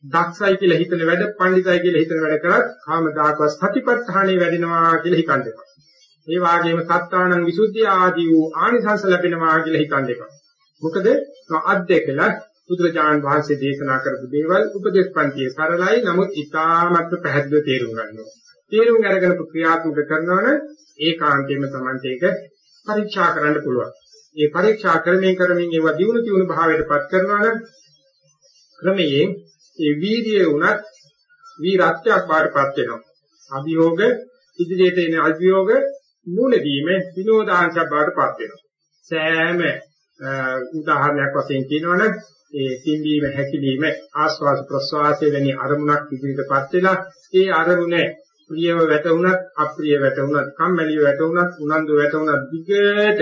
දක්ෂයි කියලා හිතන වැඩ, පඬිතයි කියලා හිතන වැඩ කරත් කාමදාකව සතිපට්ඨානෙ වැඩෙනවා කියලා හිතන්න එපා. ඒ වාගේම සත්තානං විසුද්ධිය ආදී වූ ආනිසංස ලැබෙනවා කියලා හිතන්න එපා. මොකද අද්දේකල බුදුරජාණන් වහන්සේ දේශනා කරපු දේවල් උපදේශපන්තියේ සරලයි නමුත් ඉතාමත් පැහැදිලිව තේරුම් ගන්නවා. තේරුම් අරගෙන ක්‍රියාත්මක කරනවනේ ඒකාන්තයෙන්ම Tamante එක පරීක්ෂා කරන්න පුළුවන්. මේ පරීක්ෂා කරමින් කරමින් ඒවා දිනු දිනු භාවයටපත් කරනවනම් ක්‍රමයෙන් ඒ වීර්යය උනත් වීරත්වයක් බාටපත් වෙනවා. අභියෝග ඉදිරියට එන අභියෝග මූලදීම විනෝදාංශයක් බාටපත් වෙනවා. සෑම උදාහරණයක් වශයෙන් කියනවනම් ඒ සිඹීම හැකිලිම ආස්වාද ප්‍රසවාසයේ වැනි අරමුණක් ඉදිරියටපත් වෙලා ඒ අරමුණ ප්‍රියව වැටුණත් අප්‍රිය වැටුණත් කම්මැලිව වැටුණත් උනන්දු වැටුණත් දිගට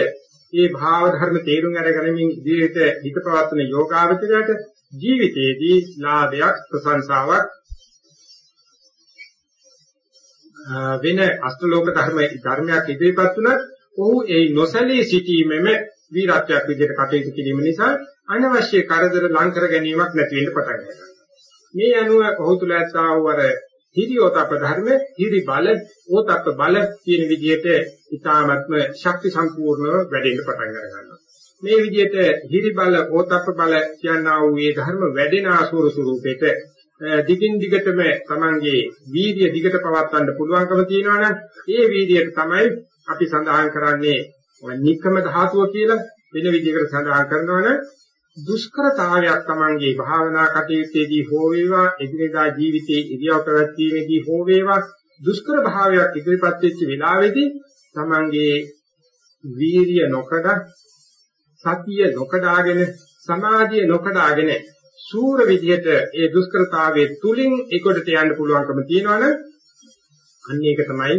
මේ භාව ධර්ම තේරුම් අරගෙනමින් ඉදිරියට හිත පවත්වන යෝගාවචරයට ජීවිතයේදී ලාභයක් ප්‍රශංසාවක් වෙන අෂ්ටලෝක ධර්ම ධර්මයක් ඉදිරිපත් වුණත් ඔහු ඒ නොසලී සිටීමෙම වීරත්වයක් විදිහට කටයුතු කිරීම නිසා අනවශ්‍ය කරදර ලං කර ගැනීමක් නැති වෙන්න පටන් ගන්නවා. මේ අනුව ඔහු තුල ඇත්තා වූ අර හිරියෝතප ධර්ම හිරි බල ඕතප්ප බල කියන විදිහට ඊ타ත්ම ශක්ති සම්පූර්ණව වැඩෙන්න පටන් ගන්නවා. මේ විදිහට හිරි බල ඕතප්ප බල කියනා වූ මේ ධර්ම වැඩෙන ආසුර ස්වරූපෙට දිගින් දිගටම Tamange වීර්ය දිගට පවත්වන්න පුළුවන්කම තියෙනවනම් ඒ වීර්යයට තමයි අපි සඳහන් කරන්නේ නික්කම ධාතුව කියලා වෙන විදිහකට සඳහන් කරනවනම් දුෂ්කරතාවයක් Tamange භාවනා කටයුත්තේදී හෝ වේවා එදිනෙදා ජීවිතයේ ඉරියව් පැවැත්වීමේදී හෝ වේවා දුෂ්කර භාවයක් ඉදිරිපත් වෙච්ච වෙලාවේදී Tamange වීර්ය නොකඩ සතිය නොකඩාගෙන සමාධිය නොකඩාගෙන සූර විදිහට ඒ දුෂ්කරතාවයේ තුලින් ඒකට යන්න පුළුවන්කම තියෙනවනේ අන්න ඒක තමයි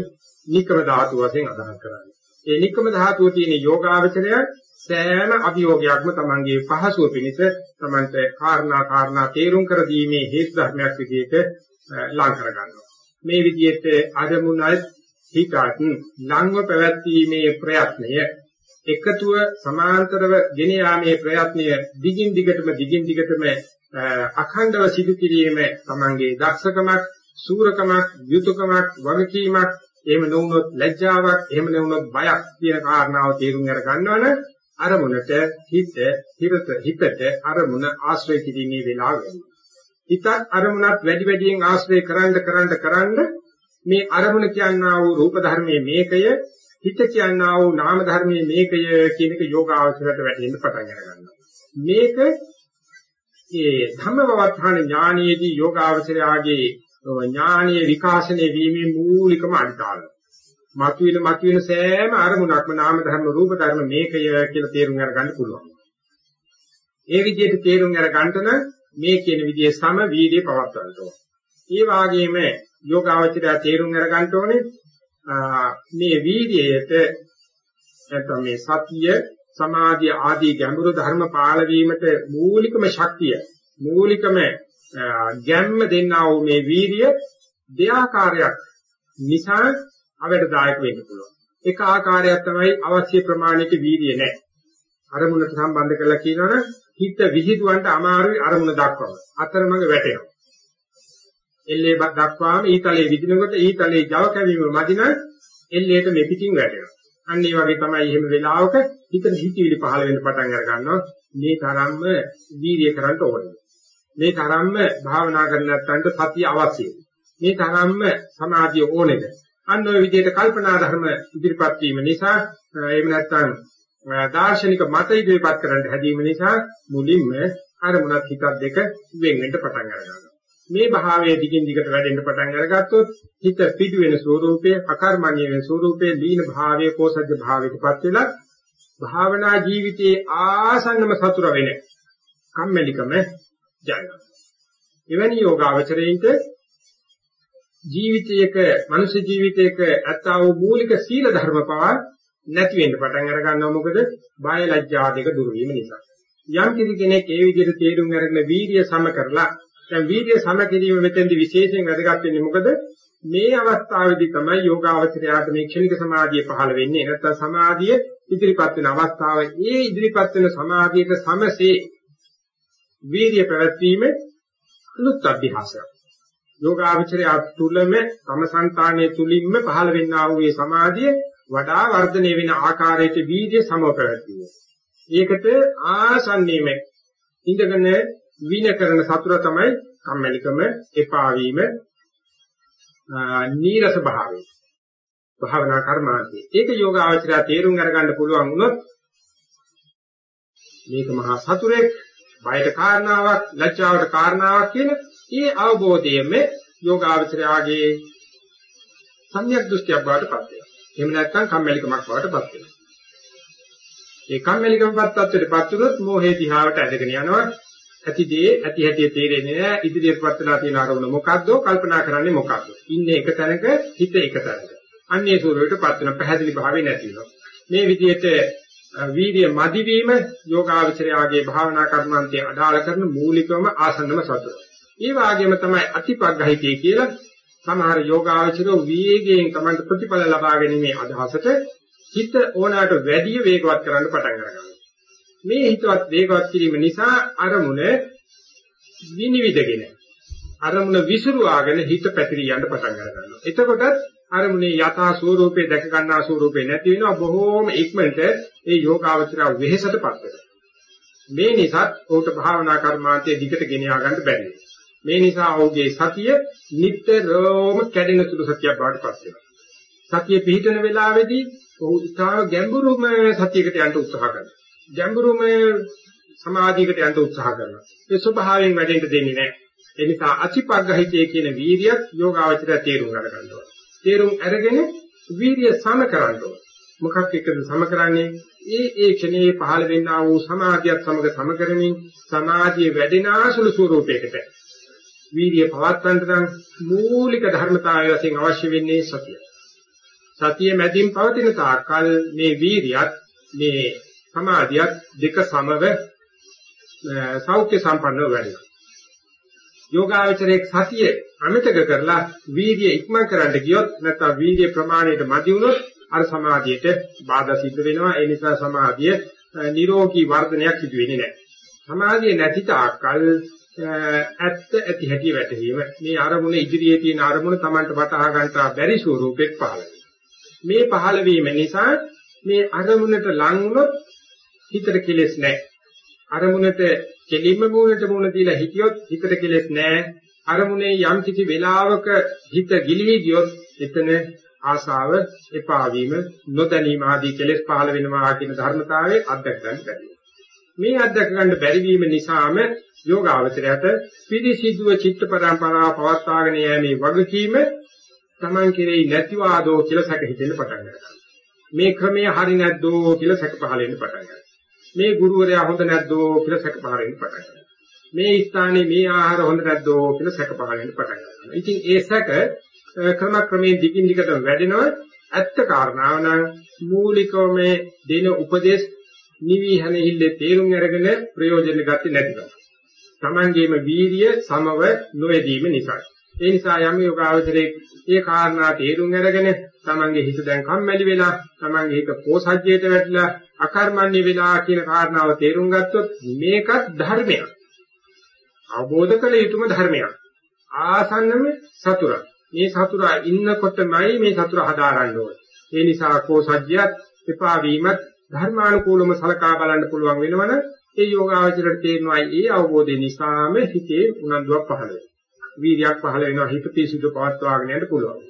නික්කම ධාතුව වශයෙන් අදහස් කරන්නේ. ඒ නික්කම ධාතුව තියෙන යෝගාවචරය සෑම අභියෝගයක්ම Tamanගේ පහසුව පිණිස Tamanට කාරණා කාරණා තේරුම් කර දීමේ හේතු ධර්මයක් විදිහට ලං කර ගන්නවා. මේ විදිහට අරමුණයි හිතත් ලංව පැවැත්වීමේ ප්‍රයත්නය එකතුව සමාන්තරව ගෙන යාමේ ප්‍රයත්නය දිගින් දිගටම දිගින් දිගටම අඛණ්ඩව සිදු කිරීම තමංගේ දක්ෂකමක් සූරකමක් යුතුයකමක් වගකීමක් එහෙම නොවුනොත් ලැජ්ජාවක් එහෙම නොවුනොත් බයක් කියන කාරණාව තේරුම් අර ගන්නවනේ අරමුණට හිත හිරත හිතට අරමුණ ආශ්‍රය කිරීමේ වෙලාව වෙනවා හිතත් අරමුණත් වැඩි වැඩියෙන් ආශ්‍රය කරන්න කරන්න කරන්න මේ අරමුණ කියනා වූ රූප ධර්මයේ මේකය හිත කියනා වූ නාම ධර්මයේ මේකය කියන එක යෝගාවචරයට වැටෙන්න පටන් ගන්නවා. මේක ඒ ධම්මවවත්හාන ඥානයේදී යෝගාවචරයාගේ ඥානීය විකාශනයේ වීමේ මූලිකම අනිකාලය. මතුවෙන මතුවෙන සෑම අරමුණක්ම නාම ධර්ම රූප ධර්ම මේකය කියලා තේරුම් අරගන්න පුළුවන්. ඒ විදිහට තේරුම් අරගන්න මේ කියන විදිහේ සම වීර්ය පවත්වන්න ඕන. ඒ වාගේම යෝගාවචරය තේරුම් අරගන්න ඕනේ මේ වීර්යයට නැත්නම් මේ සතිය සමාධිය ආදී ගැඹුරු ධර්ම පාලවීමට මූලිකම ශක්තිය මූලිකම ගැම්ම දෙන්නා වූ මේ වීර්ය දෙආකාරයක් නිසා අවැඩදායක වෙන්න පුළුවන්. එක ආකාරයක් තමයි අවශ්‍ය ප්‍රමාණයට වීර්ය නැහැ. අරමුණට සම්බන්ධ කරලා කියනවනේ හිත විහිදුවන්ට අමාරුයි අරමුණ දක්වම. අතරමඟ වැටෙනවා. එල්ලේ දක්වාම ඊතලයේ විදිනකොට ඊතලයේ Java කැවීම මදින එල්ලේට මෙපිටින් වැටෙනවා. අන්න ඒ වගේ තමයි එහෙම වෙලාවක හිත හිතවිලි පහළ වෙන්න පටන් අර ගන්නවා. මේ තරම්ම වීර්ය කරන්න ඕනේ. මේ තරම්ම භාවනා කරන්න නැත්නම් සතිය අවශ්‍යයි. මේ තරම්ම සමාධිය ඕනේද? අන්න ඔය විදිහට කල්පනා ධර්ම ඉදිරිපත් වීම නිසා එහෙම නැත්නම් දාර්ශනික මත ඉදිරිපත් කරන්න හැදීම නිසා මුලින්ම අරමුණත් හිතත් දෙක වෙන් වෙන්න පටන් ගන්නවා. මේ භාවයේ දිගින් දිගට වැඩෙන්න පටන් අරගත්තොත් හිත පිටු වෙන ස්වરૂපයේ අකර්මණ්‍ය වෙන ස්වરૂපයේ දීන භාවයේ කෝසජ්ජ භාවයටපත් වෙලා භාවනා ජීවිතයේ ආසන්නම සතුර වෙන කම්මැලිකම ජයගන්නවා. එවැනි යෝගාවචරයින්ට ජීවිතයක මනුෂ්‍ය ජීවිතයක ඇත්තා වූ මූලික සීල ධර්ම පවා නැති වෙන්න පටන් අර ගන්නවා මොකද? බය ලැජ්ජා දෙක දුරු වීම නිසා. යම් කිසි කෙනෙක් ඒ විදිහට තේරුම් අරගෙන වීර්ය සම කරලා දැන් වීර්ය සම කිරීම මෙතෙන්දි විශේෂයෙන් වැදගත් වෙන්නේ මොකද? මේ අවස්ථාවේදී තමයි යෝගාවචරයාට මේ ක්ෂණික සමාධිය පහළ වෙන්නේ. නැත්නම් සමාධිය ඉදිරිපත් වෙන අවස්ථාව. ඒ ඉදිරිපත් වෙන සමාධියට සමසේ වීර්ය පැවැත්වීම අලුත් අභ්‍යාසයක්. යෝගාවචරය තුලම සමසන්තානයේ තුලින්ම පහළ වෙන්නා වූ මේ සමාධිය වඩා වර්ධනය වෙන ආකාරයට වීර්ය සමව පැවැත්වීම ඒකට ආසන්නයේම ඉඳගෙන වින කරන සතුර තමයි කම්මැලිකම, එපා වීම, නීරස භාවය. භාවනා කර්මාන්තේ. ඒක යෝග ආචරය තේරුම් අරගන්න පුළුවන් වුණොත් මේක මහා සතුරෙක්, බයට කාරණාවක්, ලැජ්ජාවට කාරණාවක් කියන ඒ අවබෝධයෙම යෝග ආචරයාගේ සම්‍යක් දෘෂ්ටියක් බවට පත් වෙනවා. එහෙම නැත්නම් කම්මැලිකමක් බවට පත් වෙනවා. ඒ කම්මැලිකමපත් තත්ත්වයටපත් වුණොත් මෝහේ දිහාවට ඇදගෙන යනවා. ඇතිදී ඇති හැටි තේරෙන්නේ නැහැ ඉදිරියටපත් වෙලා තියෙන අරමුණ මොකද්ද කල්පනා කරන්නේ මොකද්ද ඉන්නේ එක තැනක හිත එක තැනක අන්නේ ස්වරූපයටපත් වෙන පැහැදිලි භාවය නැති වෙනවා මේ විදිහට වීර්ය මදිවීම යෝගාවචරයාගේ භාවනා කර්මාන්තයේ අඩාල කරන මූලිකවම ආසන්නම සතුට. ඒ වගේම තමයි අතිපග්ගහිතේ කියලා සමහර යෝගාවචරෝ වීර්යයෙන් තමයි ප්‍රතිඵල ලබා ගැනීමේ අදහසට හිත ඕනෑමට වැඩි වේගවත් කරන්න පටන් ගන්නවා. මේ හිතවත් වේගවත් කිරීම නිසා අරමුණ විනිවිදගෙන අරමුණ විසිරුවාගෙන හිත පැතිරී යන්න පටන් ගන්නවා. එතකොටත් අරමුණේ යථා ස්වરૂපේ දැක ගන්නා ස්වરૂපේ නැති වෙනවා බොහෝම ඉක්මනට ඒ යෝගාවචරය වෙහෙසටපත් වෙනවා. මේ නිසා ඔහුට භාවනා කර්මාන්තයේ දිගට ගෙන යා ගන්න බැරි මේ නිසා ඔහුගේ සතිය නිට්ටරෝම කැඩෙන සුළු සතියක් බවට පත් වෙනවා. සතිය පිහිටන වෙලාවේදී ඔහු ඉතාල ගැඹුරුම සතියකට යන්න උත්සාහ කරනවා. ගැඹුරුම සමාධියකට යන්න උත්සාහ කරනවා. ඒ ස්වභාවයෙන් වැඩෙන්න දෙන්නේ නැහැ. ඒ නිසා අතිපග්ගහිතේ කියන වීරියත් යෝගාවචරය තේරුම් ගන්න ඕන. තේරුම් අරගෙන වීරිය සම කරන්න ඕන. මොකක් එක්කද සම කරන්නේ? ඒ ඒ ක්ෂණයේ පහළ වෙන්නා වූ සමාධියත් සමග සම කරමින් සමාධිය වැඩෙනාසුළු ස්වરૂපයකට වීර්ය පවත්වන්නට නම් මූලික ධර්මතාවය වශයෙන් අවශ්‍ය වෙන්නේ සතිය. සතිය මැදින් පවතින තාක්කල් මේ වීරියත් මේ සමාධියත් දෙක සමව සෞඛ්‍ය සම්පන්නව වැඩෙනවා. යෝගාවචරයේ සතිය අමතක කරලා වීර්ය ඉක්මන් කරන්න ගියොත් නැත්නම් වීර්ය ප්‍රමාණයට මදි වුණොත් අර සමාධියට බාධා සිද්ධ වෙනවා. ඒ නිසා සමාධිය නිරෝගී වර්ධනයක් සිදු වෙන්නේ නැහැ. සමාධිය නැති තාක්කල් ඇත්ත ඇති හැටි වැටහීම මේ අරමුණ ඉදිරියේ තියෙන අරමුණ Tamanට වටහා ගන්නට බැරි ස්වරූපෙක් පහළ මේ පහළ වීම නිසා මේ අරමුණට ලං වුණොත් හිතට කෙලෙස් නැහැ. අරමුණට කෙලින්ම මූණට මූණ දීලා හිටියොත් හිතට කෙලෙස් නැහැ. අරමුණේ යම් කිසි වෙලාවක හිත ගිලිහි ගියොත් එතන ආසාව එපා වීම නොදැනීම ආදී කෙලෙස් පහළ වෙනවා කියන ධර්මතාවයේ අත්දැක ගන්න බැහැ. මේ අත්දැක ගන්න බැරි වීම නිසාම යෝගාවචරයට පිළිසිදුව චිත්ත පරම්පරාව පවත්වාගෙන යෑමේ වගකීම Taman කෙරෙහි නැතිවාදෝ කියලා සැක හිතෙන්න පටන් ගන්නවා. මේ ක්‍රමය හරි නැද්දෝ කියලා සැක පහළ වෙන්න පටන් ගන්නවා. මේ ගුරුවරයා හොඳ නැද්දෝ කියලා සැක පහළ වෙන්න පටන් ගන්නවා. මේ ස්ථානයේ මේ ආහාර හොඳ නැද්දෝ කියලා සැක පහළ වෙන්න පටන් ගන්නවා. ඉතින් ඒ සැක ක්‍රම ක්‍රමයෙන් දිගින් දිගට වැඩෙනවා. ඇත්ත කාරණාව නම් මූලිකවම දෙන උපදේශ නිවිහනෙහිල්ලේ තේරුම් අරගෙන ප්‍රයෝජන ගත්තේ නැතිකම. Tamangeema වීරිය සමව නොවැදීම නිසායි. ඒ නිසා යම් යෝගාවචරයේ ඒ කාරණා තේරුම් අරගෙන තමන්ගේ හිත දැන් කම්මැලි වෙලා තමන්ගේ හිත පෝසජ්ජයට වැටිලා අකර්මණ්‍ය වෙලා කියන කාරණාව තේරුම් ගත්තොත් මේකත් ධර්මයක්. අවබෝධ කළ යුතුම ධර්මයක්. ආසන්නම සතුරක්. මේ සතුරා ඉන්නකොටමයි මේ සතුරා හදාරන්න ඕනේ. ඒ නිසා කෝසජ්ජයත් එපා වීමත් ධර්මානුකූලව සලකා බලන්න පුළුවන් වෙනවනේ ඒ යෝගාවචරයට තේරෙනවා ඒ අවබෝධය නිසාම හිතේ උනන්දුවක් පහළ වෙනවා. වීර්යයක් පහළ වෙනවා හිත පිරිසිදු පවත්වාගෙන යන්න පුළුවන්.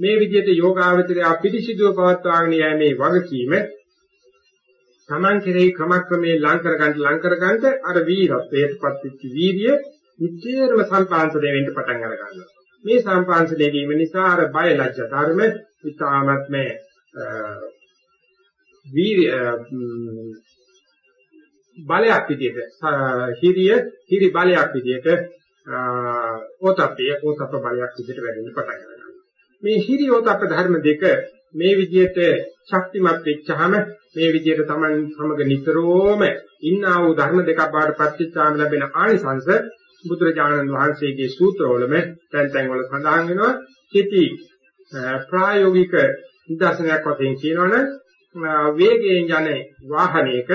මේ විදිහට යෝගාවචරය පිරිසිදුව පවත්වාගෙන යෑමේ වගකීම Taman කෙරෙහි ක්‍රමක්‍රමේ ලං කරගන්න ලං කරගන්න අර වීරත්වයටපත් වෙච්ච වීර්ය නිතරම සම්පාංශණය වෙන්න පටන් අර ගන්නවා. මේ සම්පාංශණය වීම නිසා අර බය ලැජ්ජ ධර්ම ඉතාමත්ම වීර්ය බලයක් විදිහට හිරිය හිරි බලයක් විදිහට ඕතප්පේ ඕතප්ප බලයක් විදිහට වැඩෙන්න පටන් ගන්නවා. මේ හිරියෝතප්ප ධර්ම දෙක මේ විදිහට ශක්තිමත් වෙච්චහම මේ විදිහට Taman සමග නිතරම ඉන්නා වූ ධර්ම දෙකක් බාට ප්‍රතිචාම ලැබෙන ආනිසංශ බුදුරජාණන් වහන්සේගේ සූත්‍රවලම තැන් තැන් වල සඳහන් වෙනවා. කිති ප්‍රායෝගික නිදර්ශනයක් වශයෙන් කියනවනේ වේගයෙන් යන වාහනයක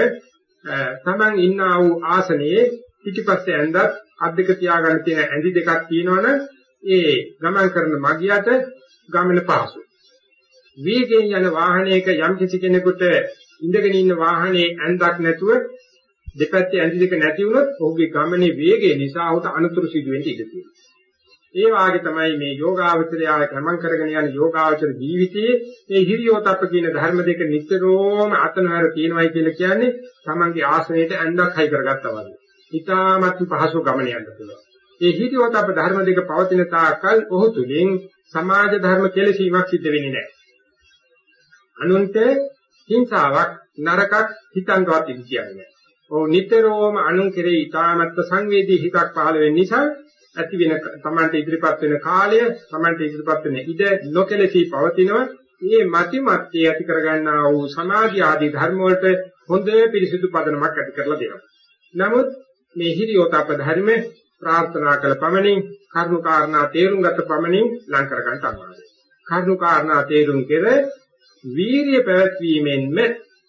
Taman ඉන්නා වූ ආසනයේ පිටිපස්සේ ඇඳත් අත් දෙක තියාගන්න තියෙන ඇඳි දෙකක් තියෙනවනේ ඒ ගමන් කරන මගියට ගමන පහසු. වේගයෙන් යන වාහනයක යම් කිසි කෙනෙකුට ඉඳගෙන ඉන්න වාහනේ ඇඳක් නැතුව දෙපැත්තේ ඇඳි දෙක නැති වුණොත් ඔහුගේ ගමනේ වේගය නිසා ඔහුට අනුතුරු සිදු වෙන්න ඉඩ තියෙනවා. ඒ වාගේ තමයි මේ යෝගාවචරය ගමන් කරගෙන යන යෝගාවචර ජීවිතයේ මේ හිරියෝතප්ප කියන ධර්ම දෙක නිතරම අතනහර තියෙනවයි කියලා කියන්නේ තමන්ගේ ආසනයේට ඇඳක් හයි කරගත්තා වගේ. ඊටමත් පහසු ගමන යන්න පුළුවන්. ඒ හිතියොතප ධර්ම දෙක පවතින තාකල් ඔහු තුලින් සමාජ ධර්ම කෙලසීමක් සිද්ධ වෙන්නේ නැහැ. අනුන්ට හිංසාවක් නරකක් හිතන්වත් ඉඳ කියන්නේ නැහැ. ඔව් නිතරම අනුන් කෙරෙහි ඊටමත් සංවේදී හිතක් පහළ වෙන නිසා ඇති වෙන තමන්ට ඉදිරිපත් වෙන කාලය තමන්ට ඉදිරිපත් වෙන ඉඩ නොකෙලසී පවතිනවා. මේ මති මත්තේ ඇති කරගන්නා වූ සමාධි ආදී ධර්ම වලට හොඳ පිරිසිදු පදනමක් ඇති කරලා දෙනවා. නමුත් මේ හිරියෝතප ධර්ම ප්‍රාර්ථනා කළ පමණින් කරුණු කාරණා තේරුම් ගත පමණින් ලං කර ගන්න අමාරුයි. කරුණු කාරණා තේරුම් කෙර වීරිය පැවැත්වීමෙන්ම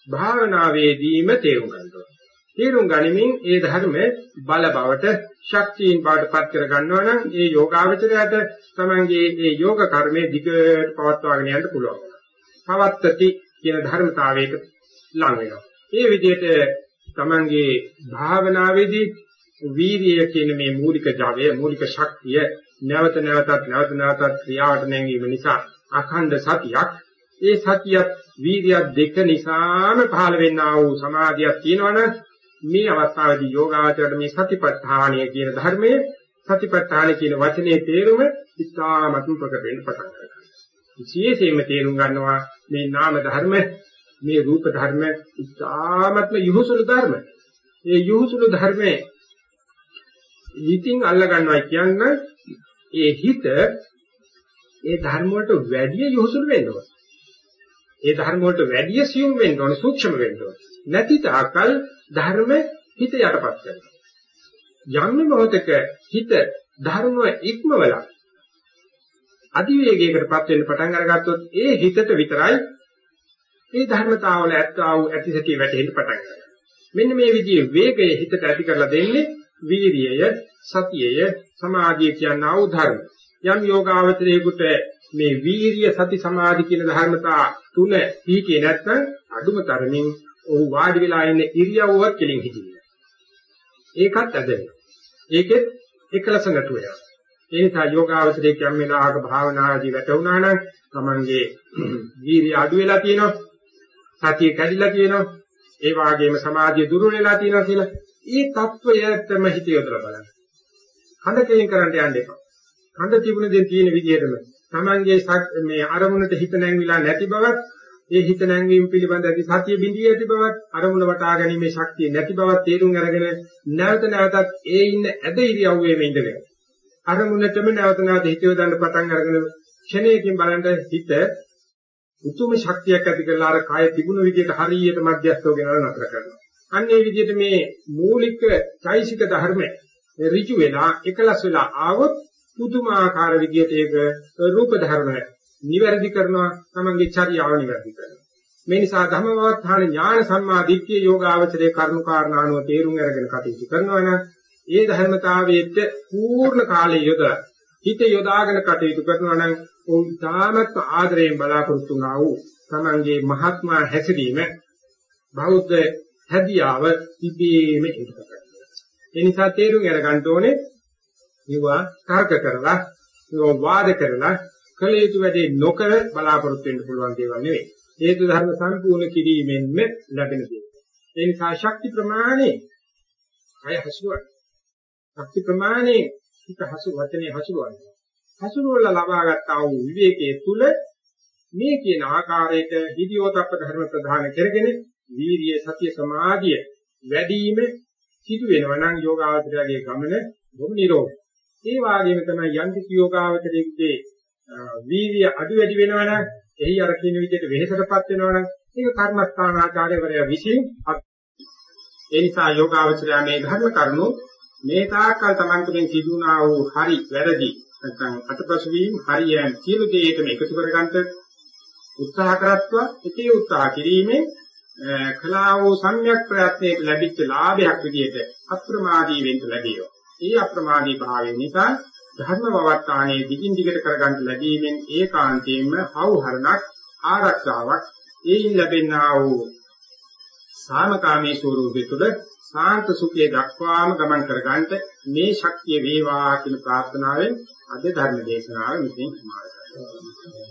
භාවනාවේදීම තේරුම් ගන්නවා. තේරුම් ගනිමින් ඒ ධර්ම බල බවට ශක්තියින් බවට පත් කර ගන්නවා නම් ඒ යෝගාවචරයට තමංගේ ඒ යෝග කර්මයේ දිගට පවත්වාගෙන යන්න පුළුවන්. පවත්තති කියන ධර්මතාවයක ලං වෙනවා. ඒ විදිහට තමන්ගේ භාවනාවේදී වීර්යය කියන මේ මූලික ජවය මූලික ශක්තිය නැවත නැවතත් නැවත නැවතත් ක්‍රියාවට නැංවීම නිසා අඛණ්ඩ සතියක් ඒ සතියත් වීර්යය දෙක නිසාම පහළ වෙන්නා වූ සමාධියක් තියෙනවනම් මේ අවස්ථාවේදී යෝගාචරයට මේ සතිපට්ඨානය කියන ධර්මයේ සතිපට්ඨාන කියන වචනේ තේරුම ඉතාමත්ම ප්‍රකට වෙන්න පටන් ගන්නවා. විශේෂයෙන්ම තේරුම් ගන්නවා මේ නාම ධර්ම මේ රූප ධර්ම ඉතාමත්ම යහුසුළු ධර්ම. මේ යහුසුළු ධර්මයේ හිතින් අල්ල ගන්නවා කියන්නේ ඒ හිත ඒ ධර්ම වලට වැඩි යොහුසුළු වෙනවා. ඒ ධර්ම වලට වැඩි සියුම් වෙන්න ඕනේ සූක්ෂම වෙන්න ඕනේ. නැති තාකල් ධර්ම හිත යටපත් කරනවා. යම් මොහොතක හිත ධර්ම ඉක්මවලා අධිවේගයකටපත් වෙන්න පටන් අරගත්තොත් ඒ හිතට විතරයි මේ ධර්මතාවල ඇත්තා වූ ඇතිසතිය වැටෙන්න පටන් ගන්නවා. මෙන්න මේ විදිහේ වේගය හිතට ඇති කරලා දෙන්නේ වීරියය, සතියය, සමාධිය කියන ආ ධර්ම. යම් යෝගාවචරයේකට මේ වීරිය සති සමාධි කියන ධර්මතා තුන පිටේ නැත්නම් අඳුම තරමින් ඔහු වාඩි වෙලා ඉන්න ඉරියව්ව කෙලින් හිටින්නේ. ඒකත් ඇද වෙනවා. ඒකෙත් එකලස නැතු වෙනවා. ඒ නිසා යෝගාවචරයේ යම් වෙනාක භාවනාදී වැටුණා නම් තමන්ගේ වීරිය අඩු වෙලා තියෙනවා. සතිය කැඩිලා තියෙනවා. ඒ වාගේම සමාධිය දුර්වල වෙලා තියෙනවා කියලා ඒ తত্ত্বය තම හිත යොදලා බලන්න. හඳ කෙලින් කරන්න යන්න එපා. හඳ තිබුණ දේ තියෙන විදිහටම තමන්ගේ මේ අරමුණට හිත නැංවිලා නැති බවත් ඒ හිත නැංවීම පිළිබඳ ඇති සතිය බිඳී ඇති බවත් අරමුණ වටා ගැනීමේ ශක්තිය නැති බවත් තේරුම් අරගෙන නැවත නැවතත් ඒ ඉන්න ඇද ඉරියව්වේ ඉඳගෙන අරමුණටම නැවත නැවත හිත යොදන්න පටන් අරගෙන ක්ෂණයකින් බලන්න හිත උතුම් ශක්තියක් ඇති කරලා අර කය තිබුණු විදිහට හරියට මධ්‍යස්ථව ගෙනල්ලා නතර කරනවා. අන්න ඒ විදිහට මේ මූලික චෛසික ධර්ම ඍජු වෙලා එකලස් වෙලා ආවොත් පුදුමාකාර විදිහට ඒක රූප ධර්ම නිවැරදි කරනවා තමන්ගේ චර්යාව නිවැරදි කරනවා. මේ නිසා ධම්මවත්ථාන ඥාන සම්මා දිට්ඨිය යෝගාවචරයේ කරුණු කාරණානුව තේරුම් අරගෙන කටයුතු කරනවා නම් ඒ ධර්මතාවයේත් පූර්ණ කාලය යොදලා හිත යොදාගෙන කටයුතු කරනවා නම් ਉਹ තාමත් ආදරයෙන් බලාපොරොත්තු වුණා වූ තමන්ගේ මහත්මා හැසිරීම බෞද්ධ හැදියාව ඉබේම ඉදපත් කරනවා. ඒ නිසා තේරුම් අරගන්න ඕනේ ඒවා තර්ක කරලා ඒවා වාද කරලා කළ යුතු වැඩේ නොකර බලාපොරොත්තු වෙන්න පුළුවන් දේවල් නෙවෙයි. හේතු ධර්ම සම්පූර්ණ කිරීමෙන්ම ලැබෙන දේ. ඒ නිසා ශක්ති ප්‍රමාණය අය හසුරුවන. ශක්ති ප්‍රමාණය හිත හසු වචනේ හසුරුවන. හසුරුවල ලබා ගන්නා වූ විවේකයේ තුල මේ කියන ආකාරයට හිදියෝතප්ප ධර්ම ප්‍රධාන කරගෙන වීරිය සතිය සමාධිය වැඩිම සිදු වෙනවා නම් යෝගාවචරයේ ගමන බොහොම නිරෝධයි. ඒ වගේම තමයි යන්ති යෝගාවචරයේ වීර්ය අඩු වැඩි වෙනවනම් එහි අර කියන විදිහට වෙහෙසටපත් වෙනවනම් ඒක කර්මස්ථානාචාර්යවරයා විසින් ඒ නිසා යෝගාවචරය මේ ධර්ම කරුණු මේ තාක්කල් Taman තුළින් සිදුනා වූ හරි වැරදි නැත්නම් අතපසු වීම හරියන් සියලු දේටම එකතු කරගන්න උත්සාහ කරත්වා ඉතී උත්සාහ කිරීමෙන් කලා වූ සම්‍යක් ප්‍රයත්නයේ ලැබිච්ච ලාභයක් විදිහට අප්‍රමාදී වෙන්න ලැබියෝ. ඒ අප්‍රමාදී භාවය නිසා ධර්ම වවත්තානේ දිගින් දිගට කරගන්න ලැබීමෙන් ඒකාන්තයෙන්ම හවුහරණක් ආරක්ෂාවක් ඒයින් ලැබෙනා වූ සාමකාමී ස්වરૂපය තුළ සාන්ත සුඛයේ දක්වාම ගමන් කරගන්නට මේ ශක්තිය වේවා කියන ප්‍රාර්ථනාවෙන් අද ධර්ම දේශනාව මෙතෙන් සමාප්ත කරනවා.